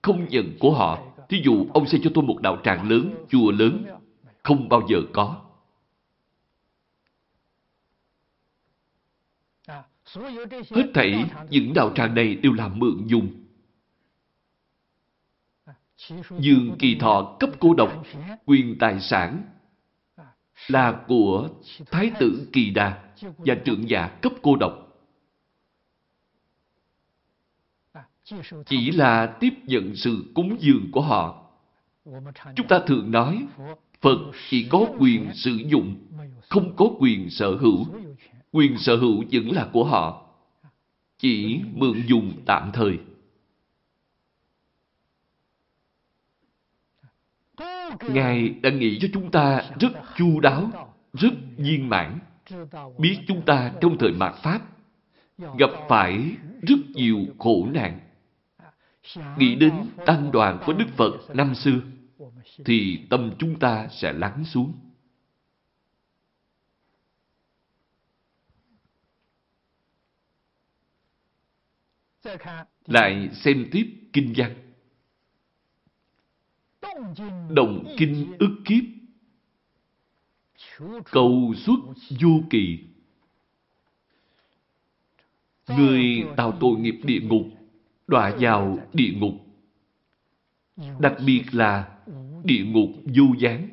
không nhận của họ. Thí dụ, ông xây cho tôi một đạo tràng lớn, chùa lớn, không bao giờ có. Hết thảy những đạo tràng này đều là mượn dùng. Dương Kỳ Thọ cấp cô độc, quyền tài sản là của Thái tử Kỳ Đà và trưởng giả cấp cô độc. Chỉ là tiếp nhận sự cúng dường của họ. Chúng ta thường nói, Phật chỉ có quyền sử dụng, không có quyền sở hữu. Quyền sở hữu vẫn là của họ, chỉ mượn dùng tạm thời. Ngài đã nghĩ cho chúng ta rất chu đáo, rất viên mãn. Biết chúng ta trong thời mạt Pháp gặp phải rất nhiều khổ nạn. Nghĩ đến tăng đoàn của Đức Phật năm xưa, thì tâm chúng ta sẽ lắng xuống. Lại xem tiếp kinh văn đồng kinh ức kiếp, cầu xuất vô kỳ. Người tạo tội nghiệp địa ngục, đọa vào địa ngục. Đặc biệt là địa ngục vô gián.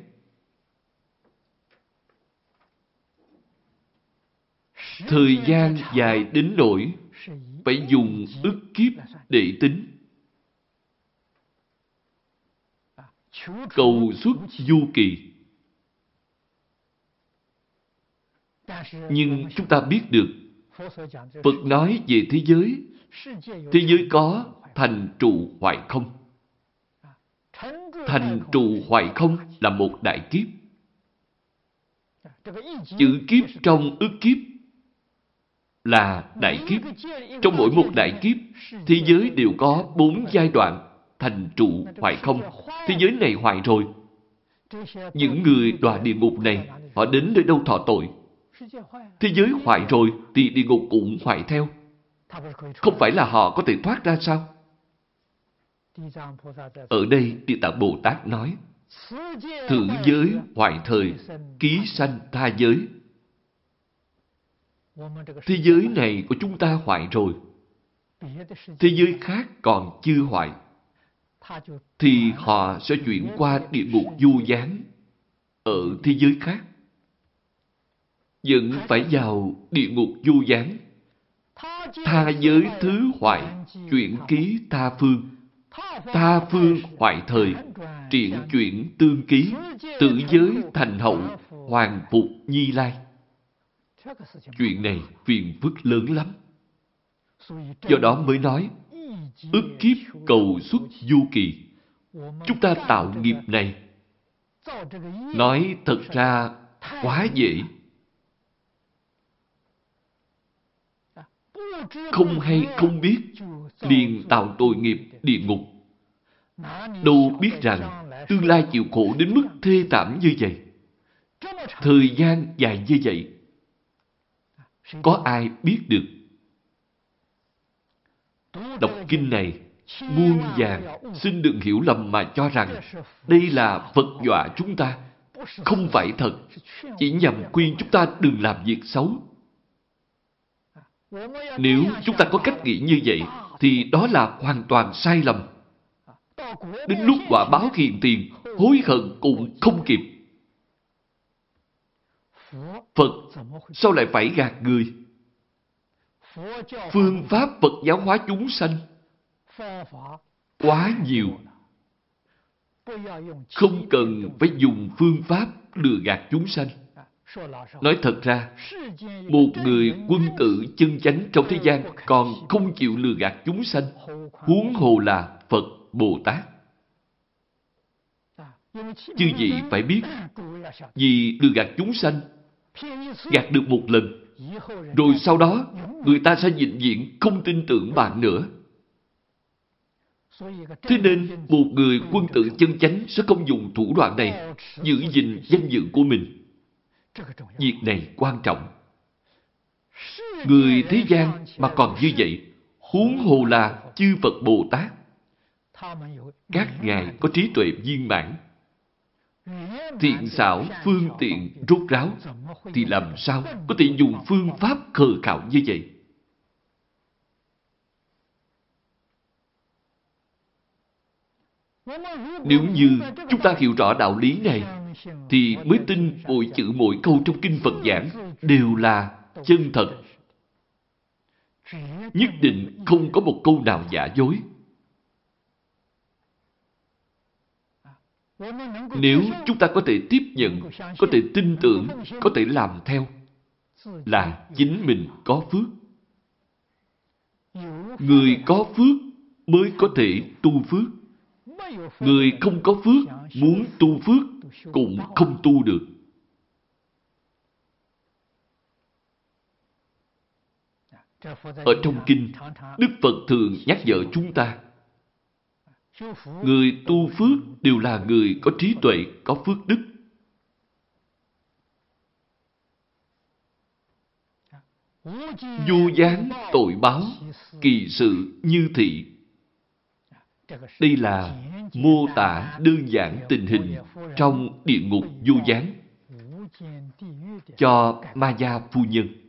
Thời gian dài đến nỗi phải dùng ức kiếp để tính. Cầu xuất vô kỳ. Nhưng chúng ta biết được, Phật nói về thế giới, thế giới có thành trụ hoại không. Thành trụ hoại không là một đại kiếp. Chữ kiếp trong ước kiếp là đại kiếp. Trong mỗi một đại kiếp, thế giới đều có bốn giai đoạn thành trụ hoại không. Thế giới này hoại rồi. Những người đọa địa ngục này, họ đến nơi đâu thọ tội. Thế giới hoại rồi thì địa ngục cũng hoại theo. Không phải là họ có thể thoát ra sao? Ở đây Địa Tạng Bồ Tát nói, thử giới hoại thời, ký sanh tha giới. Thế giới này của chúng ta hoại rồi, thế giới khác còn chưa hoại, thì họ sẽ chuyển qua địa ngục vô gián ở thế giới khác. Vẫn phải vào địa ngục vô gián. Tha giới thứ hoại, chuyển ký tha phương. Tha phương hoại thời, triển chuyển tương ký, tự giới thành hậu, hoàng phục nhi lai. Chuyện này phiền phức lớn lắm. Do đó mới nói, ức kiếp cầu xuất du kỳ. Chúng ta tạo nghiệp này, nói thật ra quá dễ. Không hay không biết, liền tạo tội nghiệp địa ngục. Đâu biết rằng tương lai chịu khổ đến mức thê thảm như vậy. Thời gian dài như vậy, có ai biết được? Đọc kinh này, muôn vàng xin đừng hiểu lầm mà cho rằng đây là Phật dọa chúng ta. Không phải thật, chỉ nhằm khuyên chúng ta đừng làm việc xấu. Nếu chúng ta có cách nghĩ như vậy, thì đó là hoàn toàn sai lầm. Đến lúc quả báo hiện tiền, hối hận cũng không kịp. Phật sao lại phải gạt người? Phương pháp Phật giáo hóa chúng sanh quá nhiều. Không cần phải dùng phương pháp lừa gạt chúng sanh. Nói thật ra, một người quân tử chân chánh trong thế gian còn không chịu lừa gạt chúng sanh, huống hồ là Phật Bồ Tát. Chư vị phải biết, vì lừa gạt chúng sanh, gạt được một lần, rồi sau đó người ta sẽ vĩnh viễn không tin tưởng bạn nữa. Thế nên, một người quân tử chân chánh sẽ không dùng thủ đoạn này giữ gìn danh dự của mình. Việc này quan trọng. Người thế gian mà còn như vậy, huống hồ là chư Phật Bồ Tát. Các ngài có trí tuệ viên mãn, thiện xảo, phương tiện, rốt ráo, thì làm sao có thể dùng phương pháp khờ khạo như vậy? Nếu như chúng ta hiểu rõ đạo lý này, thì mới tin mỗi chữ mỗi câu trong kinh Phật giảng đều là chân thật. Nhất định không có một câu nào giả dối. Nếu chúng ta có thể tiếp nhận, có thể tin tưởng, có thể làm theo, là chính mình có phước. Người có phước mới có thể tu phước. Người không có phước, muốn tu phước cũng không tu được. Ở trong kinh, Đức Phật thường nhắc nhở chúng ta Người tu phước đều là người có trí tuệ, có phước đức. Vô gián tội báo, kỳ sự như thị. Đây là mô tả đơn giản tình hình trong địa ngục vô gián cho Ma Gia Phu Nhân.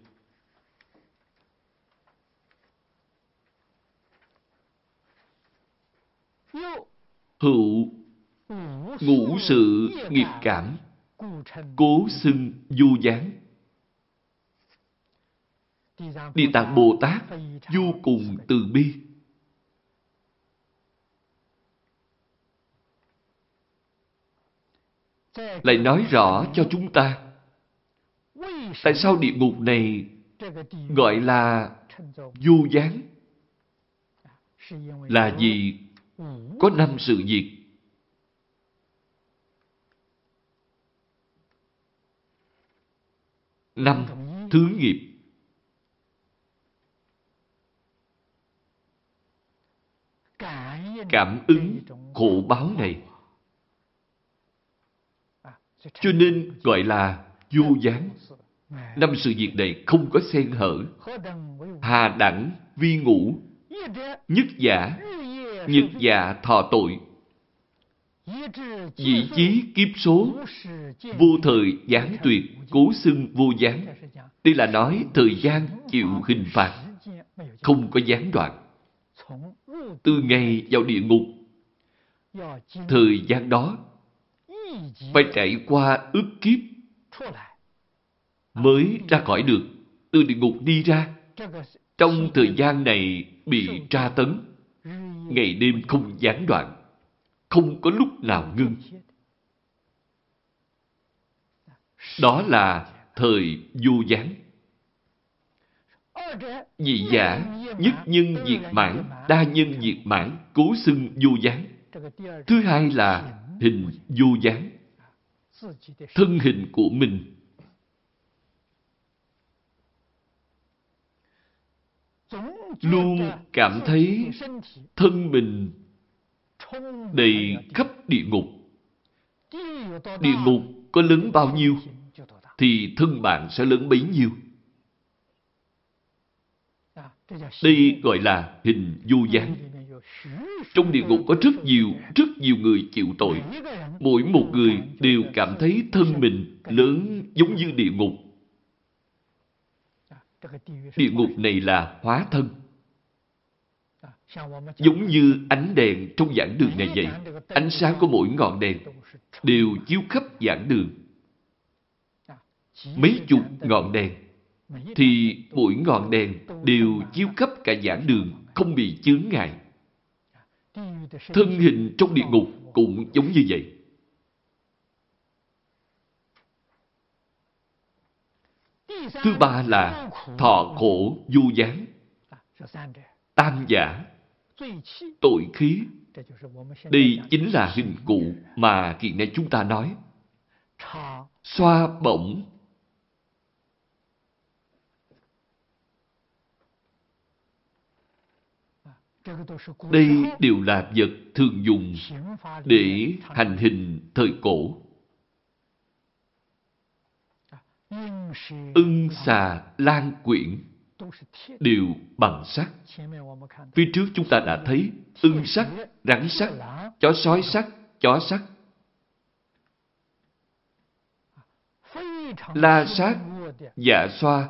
Hữu ngũ sự nghiệp cảm, cố xưng du gián. Địa Tạng Bồ Tát vô cùng từ bi. Lại nói rõ cho chúng ta tại sao địa ngục này gọi là vô gián là vì có năm sự việc. Năm thứ nghiệp. Cảm ứng khổ báo này. Cho nên gọi là vô gián. Năm sự việc này không có xen hở. Hà đẳng, vi ngũ, nhất giả, nhật dạ thọ tội. vị chí kiếp số, vô thời gián tuyệt, cố xưng vô gián. Đây là nói thời gian chịu hình phạt, không có gián đoạn. Từ ngày vào địa ngục, thời gian đó phải trải qua ước kiếp mới ra khỏi được. Từ địa ngục đi ra, trong thời gian này bị tra tấn, ngày đêm không gián đoạn, không có lúc nào ngưng. Đó là thời vô gián. Dị giả, nhất nhân diệt mãn, đa nhân diệt mãn, cố xưng vô gián. Thứ hai là hình vô gián. Thân hình của mình luôn cảm thấy thân mình đầy khắp địa ngục. Địa ngục có lớn bao nhiêu, thì thân bạn sẽ lớn bấy nhiêu. Đây gọi là hình vô gián. Trong địa ngục có rất nhiều, rất nhiều người chịu tội. Mỗi một người đều cảm thấy thân mình lớn giống như địa ngục. Địa ngục này là hóa thân. Giống như ánh đèn trong giảng đường này vậy. Ánh sáng của mỗi ngọn đèn đều chiếu khắp giảng đường. Mấy chục ngọn đèn thì mỗi ngọn đèn đều chiếu khắp cả giảng đường, không bị chướng ngại. Thân hình trong địa ngục cũng giống như vậy. Thứ ba là thọ khổ du gián. Tam giả, tội khí. Đây chính là hình cụ mà hiện nay chúng ta nói. Xoa bổng. Đây đều là vật thường dùng để hành hình thời cổ. Ưng xà lan quyển đều bằng sắt. Phía trước chúng ta đã thấy ưng sắt, rắn sắt, chó sói sắt, chó sắt. La sát, dạ xoa,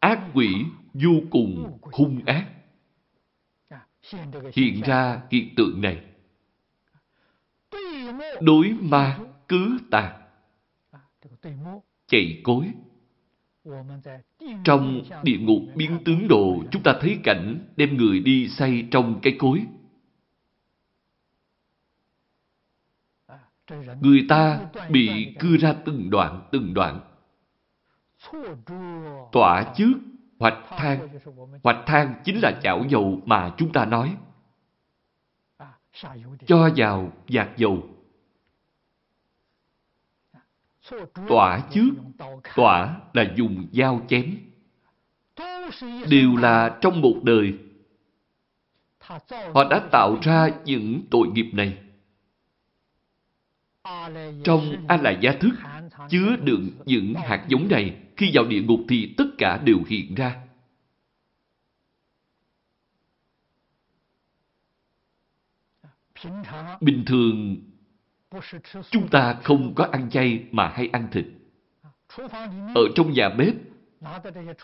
ác quỷ vô cùng hung ác. Hiện ra hiện tượng này. Đối ma cứ tàn chạy cối. Trong địa ngục biến tướng đồ, chúng ta thấy cảnh đem người đi xây trong cái cối. Người ta bị cưa ra từng đoạn, từng đoạn. Tỏa trước, hoạch thang. Hoạch thang chính là chảo dầu mà chúng ta nói. Cho vào giạc dầu Tỏa trước, tỏa là dùng dao chém. Đều là trong một đời. Họ đã tạo ra những tội nghiệp này. Trong A-la gia thức chứa đựng những hạt giống này. Khi vào địa ngục thì tất cả đều hiện ra. Bình thường Chúng ta không có ăn chay mà hay ăn thịt. Ở trong nhà bếp,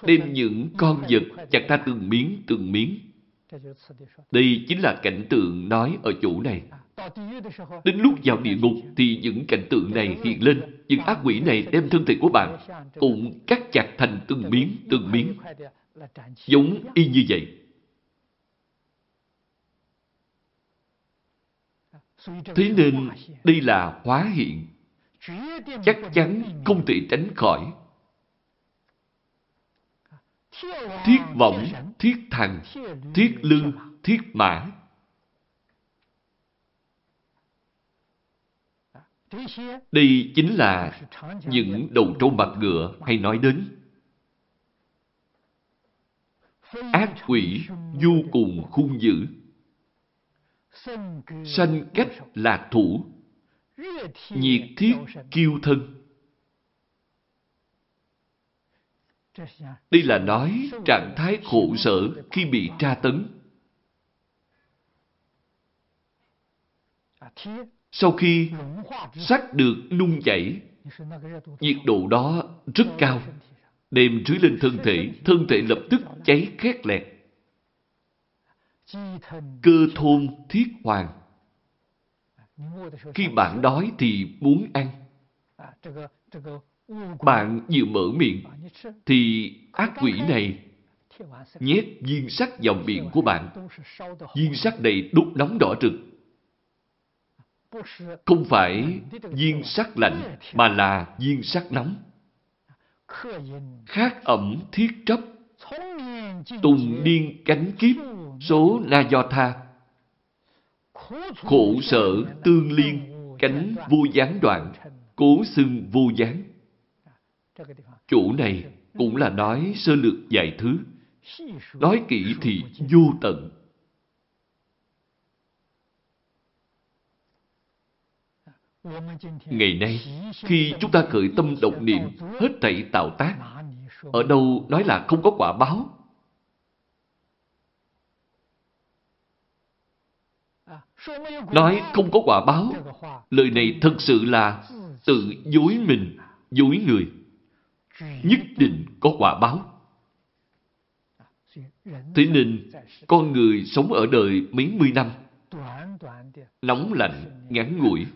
đem những con vật chặt ra từng miếng, từng miếng. Đây chính là cảnh tượng nói ở chỗ này. Đến lúc vào địa ngục thì những cảnh tượng này hiện lên. Những ác quỷ này đem thân thể của bạn cũng cắt chặt thành từng miếng, từng miếng. Giống y như vậy. Thế nên đây là hóa hiện. Chắc chắn không thể tránh khỏi. Thiết vọng, thiết thần, thiết lương, thiết mã. Đây chính là những đầu trâu mặt ngựa hay nói đến. Ác quỷ vô cùng hung dữ Sanh cách là thủ, nhiệt thiết kiêu thân. Đây là nói trạng thái khổ sở khi bị tra tấn. Sau khi sắc được nung chảy, nhiệt độ đó rất cao, đem rưới lên thân thể, thân thể lập tức cháy khét lẹt cơ thôn thiết hoàng. Khi bạn đói thì muốn ăn. Bạn vừa mở miệng, thì ác quỷ này nhét viên sắt vào miệng của bạn. Viên sắt này đúc nóng đỏ rực. Không phải viên sắt lạnh, mà là viên sắt nóng. Khát ẩm thiết chấp, tùng niên cánh kiếp, số là do tha. Khổ sở tương liên, cánh vô gián đoạn, cố xưng vô gián. Chủ này cũng là nói sơ lược vài thứ. Nói kỹ thì vô tận. Ngày nay, khi chúng ta khởi tâm động niệm, hết thảy tạo tác, ở đâu nói là không có quả báo Nói không có quả báo, lời này thật sự là tự dối mình, dối người. Nhất định có quả báo. Thế nên, con người sống ở đời mấy mươi năm, nóng lạnh, ngắn ngủi.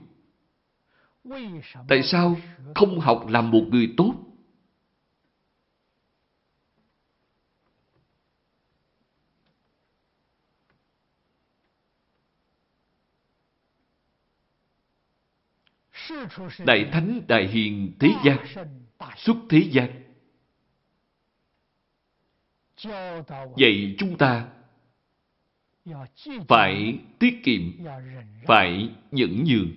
Tại sao không học làm một người tốt? Đại Thánh Đại Hiền Thế gian Xuất thế gian Vậy chúng ta phải tiết kiệm, phải nhẫn nhường.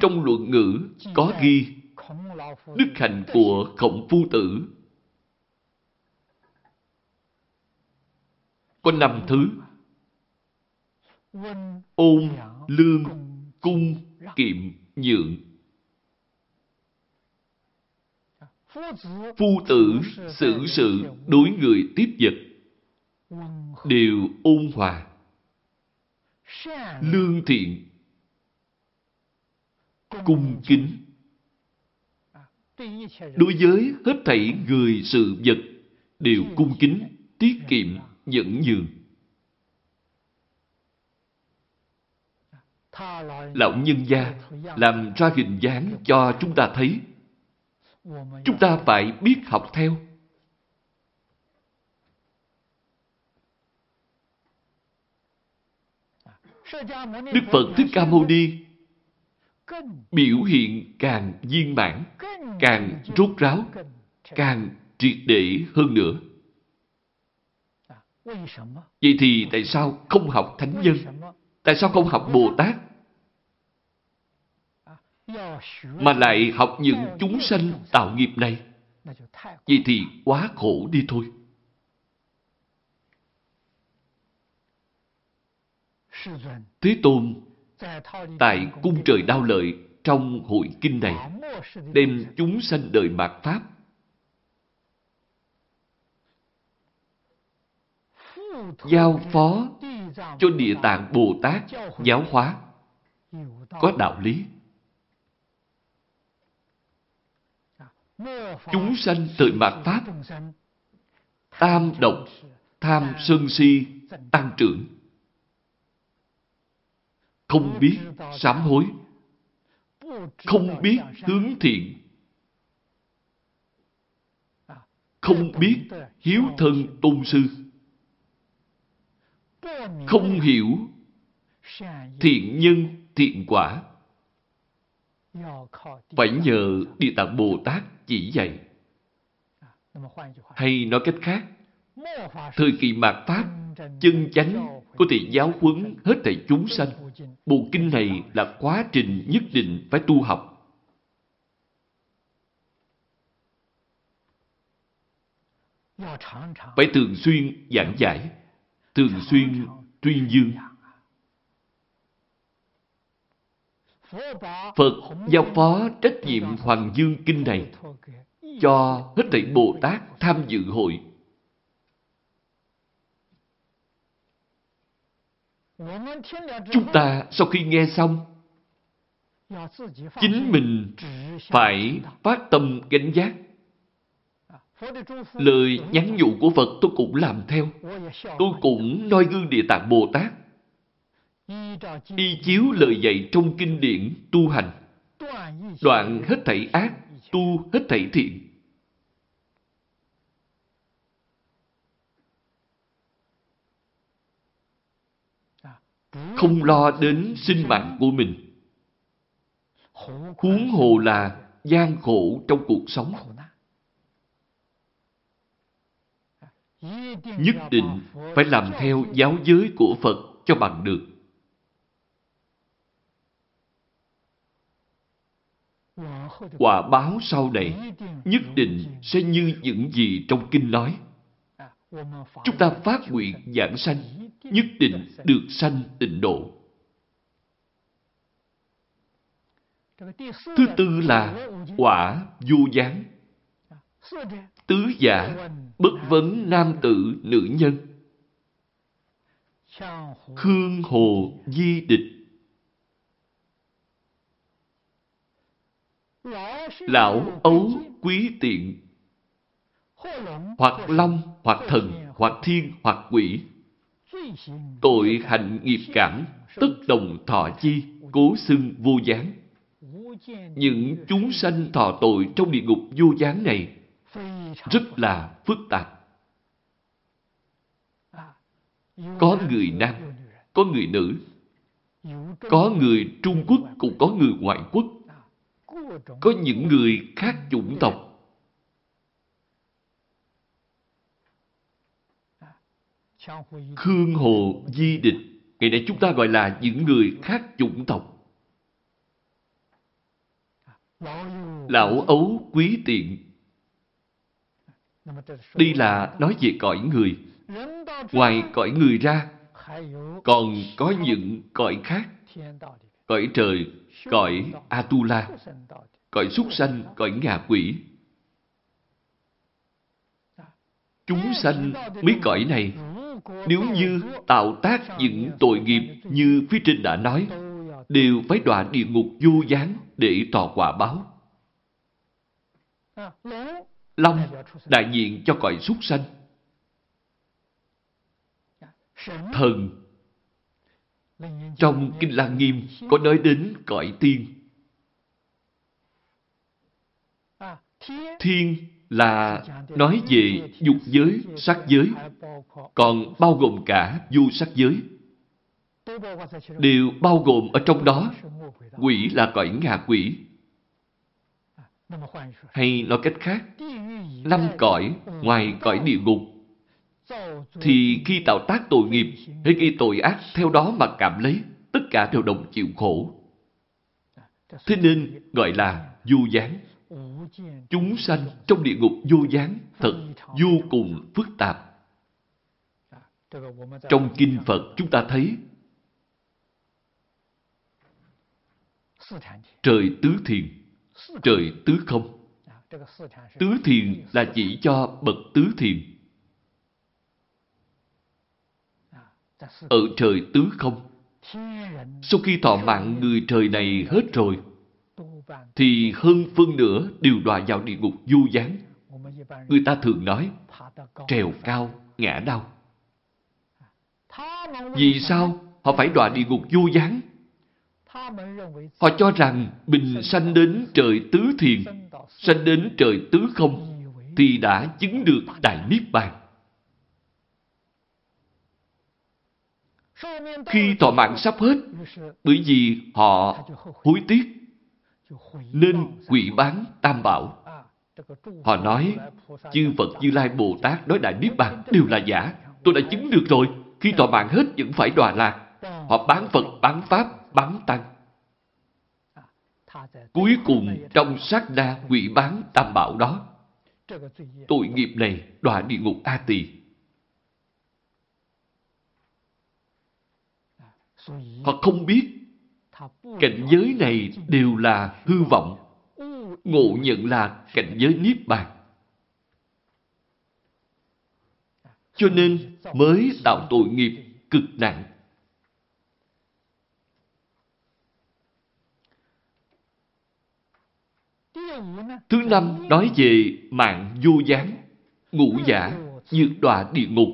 Trong luận ngữ có ghi đức hạnh của khổng phu tử có năm thứ ôn lương cung kiệm nhượng. Phu tử xử sự đối người tiếp vật. Đều ôn hòa. Lương thiện. Cung kính. đối với hết thảy người sự vật đều cung kính tiết kiệm nhẫn nhường. Lão nhân gia làm ra hình dáng cho chúng ta thấy. Chúng ta phải biết học theo. Đức Phật Thích Ca Mâu Ni biểu hiện càng viên mãn, càng rốt ráo, càng triệt để hơn nữa. Vậy thì tại sao không học Thánh Nhân? Tại sao không học Bồ Tát? mà lại học những chúng sanh tạo nghiệp này, vậy thì quá khổ đi thôi. Thế Tôn tại cung trời đau lợi trong hội kinh này đem chúng sanh đời mạt Pháp. Giao phó cho địa tạng Bồ Tát giáo hóa. Có đạo lý. Chúng sanh từ mạt Pháp, tam độc, tham sân si, tăng trưởng. Không biết sám hối, không biết hướng thiện, không biết hiếu thân tôn sư, không hiểu thiện nhân thiện quả. Phải nhờ Địa Tạng Bồ Tát chỉ dạy. Hay nói cách khác, thời kỳ mạt Pháp, chân chánh có thể giáo huấn hết thảy chúng sanh. Bộ kinh này là quá trình nhất định phải tu học. Phải thường xuyên giảng giải, thường xuyên tuyên dương. Phật giao phó trách nhiệm Hoàng Dương Kinh này cho hết thảy Bồ Tát tham dự hội. Chúng ta sau khi nghe xong, chính mình phải phát tâm cảnh giác. Lời nhắn nhủ của Phật tôi cũng làm theo. Tôi cũng noi gương Địa Tạng Bồ Tát Y chiếu lời dạy trong kinh điển tu hành. Đoạn hết thảy ác, tu hết thảy thiện. Không lo đến sinh mạng của mình. Huống hồ là gian khổ trong cuộc sống. Nhất định phải làm theo giáo giới của Phật cho bằng được. quả báo sau này nhất định sẽ như những gì trong kinh nói. Chúng ta phát nguyện giảng sanh, nhất định được sanh tịnh độ. Thứ tư là quả vô gián. Tứ giả, bất vấn nam tử nữ nhân. Khương hồ di địch lão ấu quý tiện, hoặc long, hoặc thần, hoặc thiên, hoặc quỷ. Tội hành nghiệp cảm, tức đồng thọ chi, cố xưng vô gián. Những chúng sanh thọ tội trong địa ngục vô gián này, rất là phức tạp. Có người nam, có người nữ, có người trung quốc, cũng có người ngoại quốc có những người khác chủng tộc. Khương hồ di địch ngày nay chúng ta gọi là những người khác chủng tộc. Lão ấu quý tiện. Đây là nói về cõi người. Ngoài cõi người ra, còn có những cõi khác. Cõi trời cõi Atula, cõi súc sanh, cõi ngạ quỷ. Chúng sanh mấy cõi này, nếu như tạo tác những tội nghiệp như phía trên đã nói, đều phải đọa địa ngục vô gián để tỏ quả báo. Long đại diện cho cõi súc sanh. Thần trong Kinh lan Nghiêm có nói đến cõi tiên. Thiên là nói về dục giới, sắc giới, còn bao gồm cả du sắc giới. Đều bao gồm ở trong đó. Quỷ là cõi ngạ quỷ. Hay nói cách khác, năm cõi ngoài cõi địa ngục thì khi tạo tác tội nghiệp hay khi tội ác theo đó mà cảm lấy, tất cả đều đồng chịu khổ. Thế nên gọi là vô gián. Chúng sanh trong địa ngục vô gián thật vô cùng phức tạp. Trong Kinh Phật chúng ta thấy trời tứ thiền, trời tứ không. Tứ thiền là chỉ cho bậc tứ thiền ở trời tứ không. Sau khi thọ mạng người trời này hết rồi, thì hơn phân nửa đều đọa vào địa ngục du gián. Người ta thường nói, trèo cao, ngã đau. Vì sao họ phải đọa địa ngục du gián? Họ cho rằng bình sanh đến trời tứ thiền, sanh đến trời tứ không, thì đã chứng được đại niết bàn. Khi thọ mạng sắp hết, bởi vì họ hối tiếc, nên quỷ bán tam bảo. Họ nói, chư Phật Như Lai Bồ Tát nói Đại Niết Bàn đều là giả. Tôi đã chứng được rồi, khi thọ mạng hết vẫn phải đọa lạc. Họ bán Phật, bán Pháp, bán Tăng. Cuối cùng trong sát đa quỷ bán tam bảo đó, tội nghiệp này đọa địa ngục A Tỳ Họ không biết cảnh giới này đều là hư vọng. Ngộ nhận là cảnh giới Niết Bàn. Cho nên mới tạo tội nghiệp cực nặng. Thứ năm nói về mạng vô gián, ngũ giả, nhược đọa địa ngục,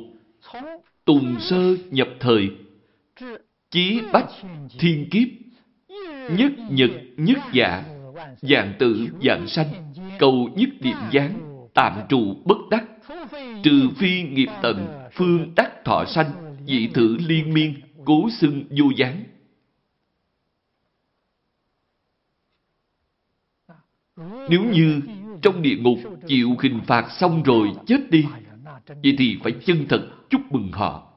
tùng sơ nhập thời chí bách thiên kiếp, nhất nhật nhất dạ, dạng tử dạng sanh, cầu nhất niệm gián, tạm trụ bất đắc, trừ phi nghiệp tận, phương đắc thọ sanh, dị thử liên miên, cố xưng vô gián. Nếu như trong địa ngục chịu hình phạt xong rồi chết đi, vậy thì phải chân thật chúc mừng họ.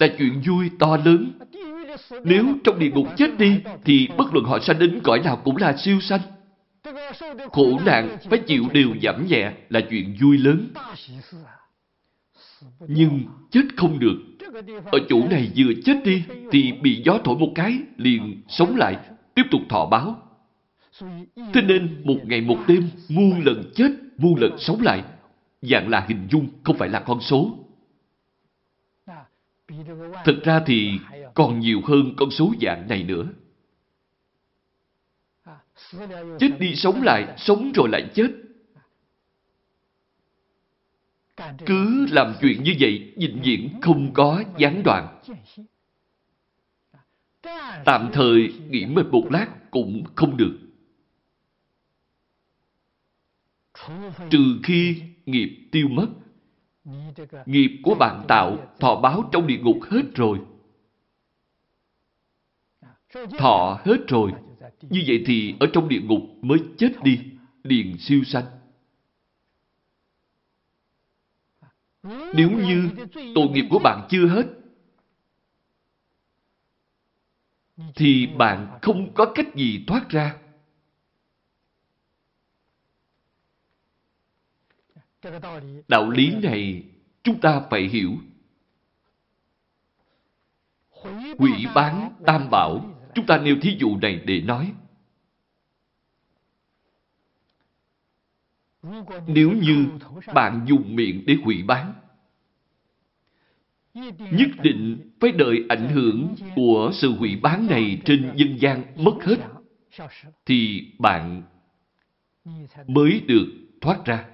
Là chuyện vui to lớn. Nếu trong địa ngục chết đi, thì bất luận họ sanh đến cõi nào cũng là siêu sanh. Khổ nạn phải chịu đều giảm nhẹ là chuyện vui lớn. Nhưng chết không được. Ở chỗ này vừa chết đi, thì bị gió thổi một cái, liền sống lại, tiếp tục thọ báo. Thế nên một ngày một đêm, muôn lần chết, muôn lần sống lại. Dạng là hình dung, không phải là con số. Thực ra thì còn nhiều hơn con số dạng này nữa. Chết đi sống lại, sống rồi lại chết. Cứ làm chuyện như vậy, vĩnh viễn không có gián đoạn. Tạm thời nghỉ mệt một lát cũng không được. Trừ khi nghiệp tiêu mất, nghiệp của bạn tạo thọ báo trong địa ngục hết rồi. Thọ hết rồi, như vậy thì ở trong địa ngục mới chết đi, liền siêu sanh. Nếu như tội nghiệp của bạn chưa hết, thì bạn không có cách gì thoát ra. Đạo lý này chúng ta phải hiểu. Quỷ bán tam bảo, chúng ta nêu thí dụ này để nói. Nếu như bạn dùng miệng để hủy bán, nhất định phải đợi ảnh hưởng của sự hủy bán này trên dân gian mất hết, thì bạn mới được thoát ra.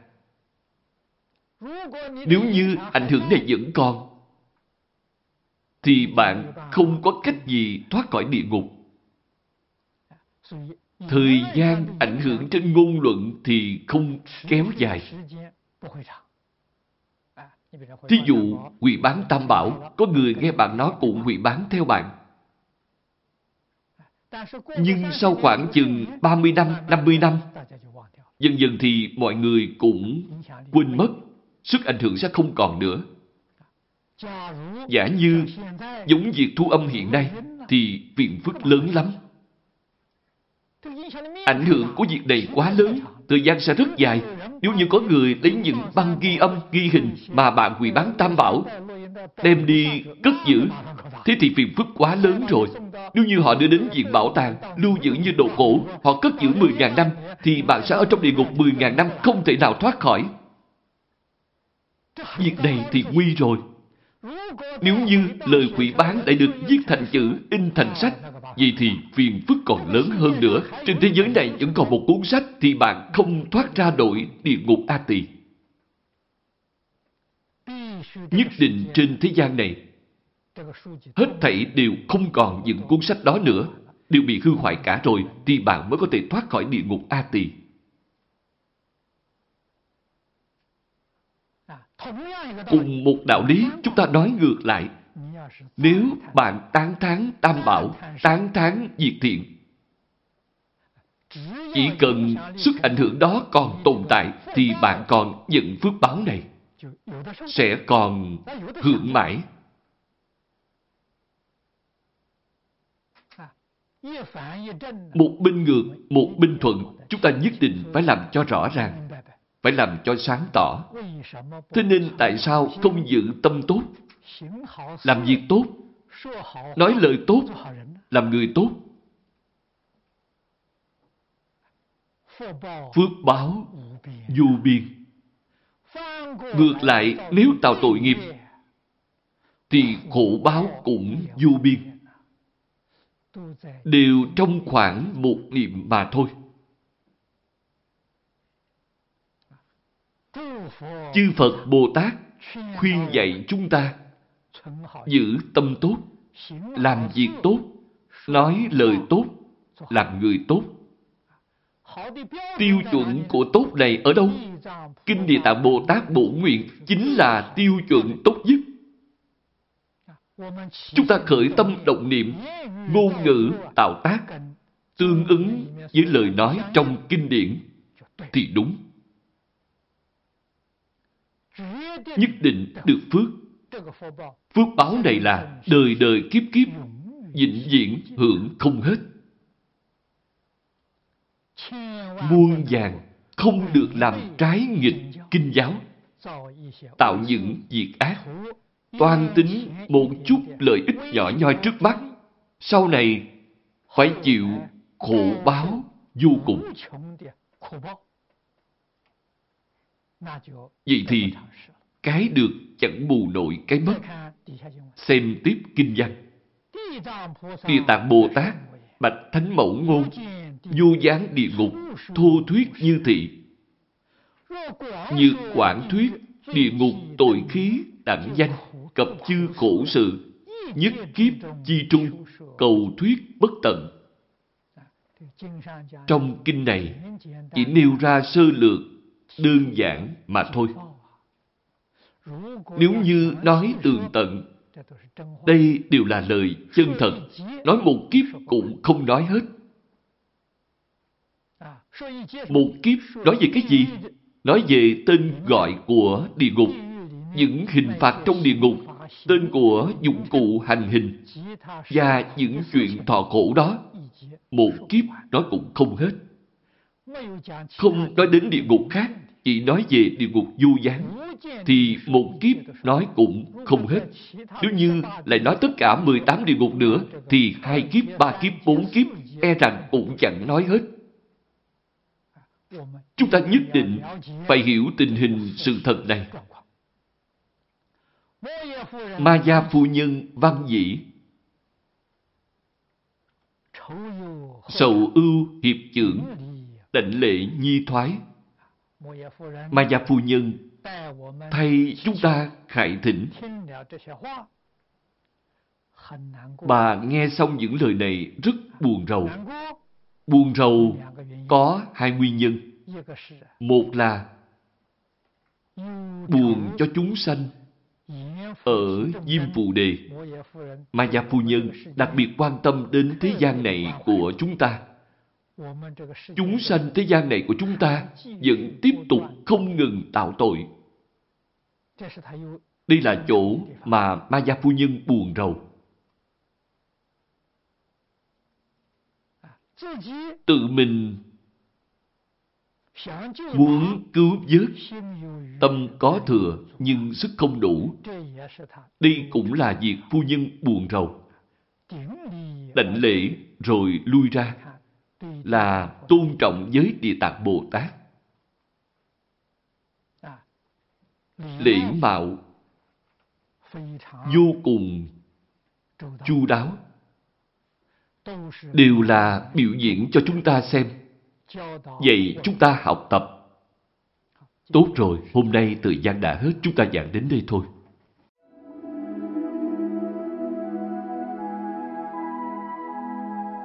Nếu như ảnh hưởng này vẫn còn, thì bạn không có cách gì thoát khỏi địa ngục. Thời gian ảnh hưởng trên ngôn luận thì không kéo dài. Thí dụ, quỷ bán tam bảo, có người nghe bạn nói cũng quỷ bán theo bạn. Nhưng sau khoảng chừng 30 năm, 50 năm, dần dần thì mọi người cũng quên mất, sức ảnh hưởng sẽ không còn nữa. Giả như giống việc thu âm hiện nay, thì phiền phức lớn lắm. Ảnh hưởng của việc này quá lớn, thời gian sẽ rất dài. Nếu như có người lấy những băng ghi âm, ghi hình mà bạn quỳ bán tam bảo, đem đi cất giữ, thế thì phiền phức quá lớn rồi. Nếu như họ đưa đến viện bảo tàng, lưu giữ như đồ cổ, họ cất giữ 10.000 năm, thì bạn sẽ ở trong địa ngục 10.000 năm không thể nào thoát khỏi. Việc này thì nguy rồi. Nếu như lời quỷ bán đã được viết thành chữ, in thành sách, vậy thì phiền phức còn lớn hơn nữa. Trên thế giới này vẫn còn một cuốn sách thì bạn không thoát ra nổi địa ngục A Tỳ. Nhất định trên thế gian này, hết thảy đều không còn những cuốn sách đó nữa, đều bị hư hoại cả rồi, thì bạn mới có thể thoát khỏi địa ngục A Tỳ. Cùng một đạo lý, chúng ta nói ngược lại. Nếu bạn tán thán tam bảo, tán thán diệt thiện, chỉ cần sức ảnh hưởng đó còn tồn tại, thì bạn còn nhận phước báo này. Sẽ còn hưởng mãi. Một bên ngược, một bên thuận, chúng ta nhất định phải làm cho rõ ràng phải làm cho sáng tỏ. Thế nên tại sao không giữ tâm tốt, làm việc tốt, nói lời tốt, làm người tốt? Phước báo du biên. Ngược lại, nếu tạo tội nghiệp, thì khổ báo cũng du biên. Đều trong khoảng một niệm mà thôi. Chư Phật Bồ Tát khuyên dạy chúng ta giữ tâm tốt, làm việc tốt, nói lời tốt, làm người tốt. Tiêu chuẩn của tốt này ở đâu? Kinh Địa Tạng Bồ Tát Bổ Nguyện chính là tiêu chuẩn tốt nhất. Chúng ta khởi tâm động niệm, ngôn ngữ tạo tác, tương ứng với lời nói trong kinh điển thì đúng. nhất định được phước. Phước báo này là đời đời kiếp kiếp, vĩnh viễn hưởng không hết. Muôn vàng không được làm trái nghịch kinh giáo, tạo những việc ác, toan tính một chút lợi ích nhỏ nhoi trước mắt, sau này phải chịu khổ báo vô cùng. Vậy thì cái được chẳng bù nổi cái mất. Xem tiếp kinh văn. Địa Tạng Bồ Tát, Bạch Thánh Mẫu Ngôn, Du gián địa ngục, thu thuyết như thị. Như quảng thuyết, địa ngục tội khí, đẳng danh, cập chư khổ sự, nhất kiếp chi trung, cầu thuyết bất tận. Trong kinh này, chỉ nêu ra sơ lược, đơn giản mà thôi. Nếu như nói tường tận, đây đều là lời chân thật, nói một kiếp cũng không nói hết. Một kiếp nói về cái gì? Nói về tên gọi của địa ngục, những hình phạt trong địa ngục, tên của dụng cụ hành hình và những chuyện thọ khổ đó. Một kiếp nói cũng không hết. Không nói đến địa ngục khác, chỉ nói về địa ngục du gián thì một kiếp nói cũng không hết. Nếu như lại nói tất cả 18 địa ngục nữa thì hai kiếp, ba kiếp, bốn kiếp e rằng cũng chẳng nói hết. Chúng ta nhất định phải hiểu tình hình sự thật này. Ma gia phu nhân văn dĩ Sầu ưu hiệp trưởng định lệ nhi thoái mà già phu nhân thay chúng ta khải thỉnh. Bà nghe xong những lời này rất buồn rầu. Buồn rầu có hai nguyên nhân. Một là buồn cho chúng sanh ở Diêm Phù Đề mà già phu nhân đặc biệt quan tâm đến thế gian này của chúng ta. Chúng sanh thế gian này của chúng ta vẫn tiếp tục không ngừng tạo tội. Đây là chỗ mà Ma Gia Phu Nhân buồn rầu. Tự mình muốn cứu vớt tâm có thừa nhưng sức không đủ đi cũng là việc phu nhân buồn rầu đảnh lễ rồi lui ra là tôn trọng giới Địa Tạng Bồ Tát. Lễ mạo vô cùng chu đáo. đều là biểu diễn cho chúng ta xem. Vậy chúng ta học tập. Tốt rồi hôm nay thời gian đã hết. Chúng ta giảng đến đây thôi.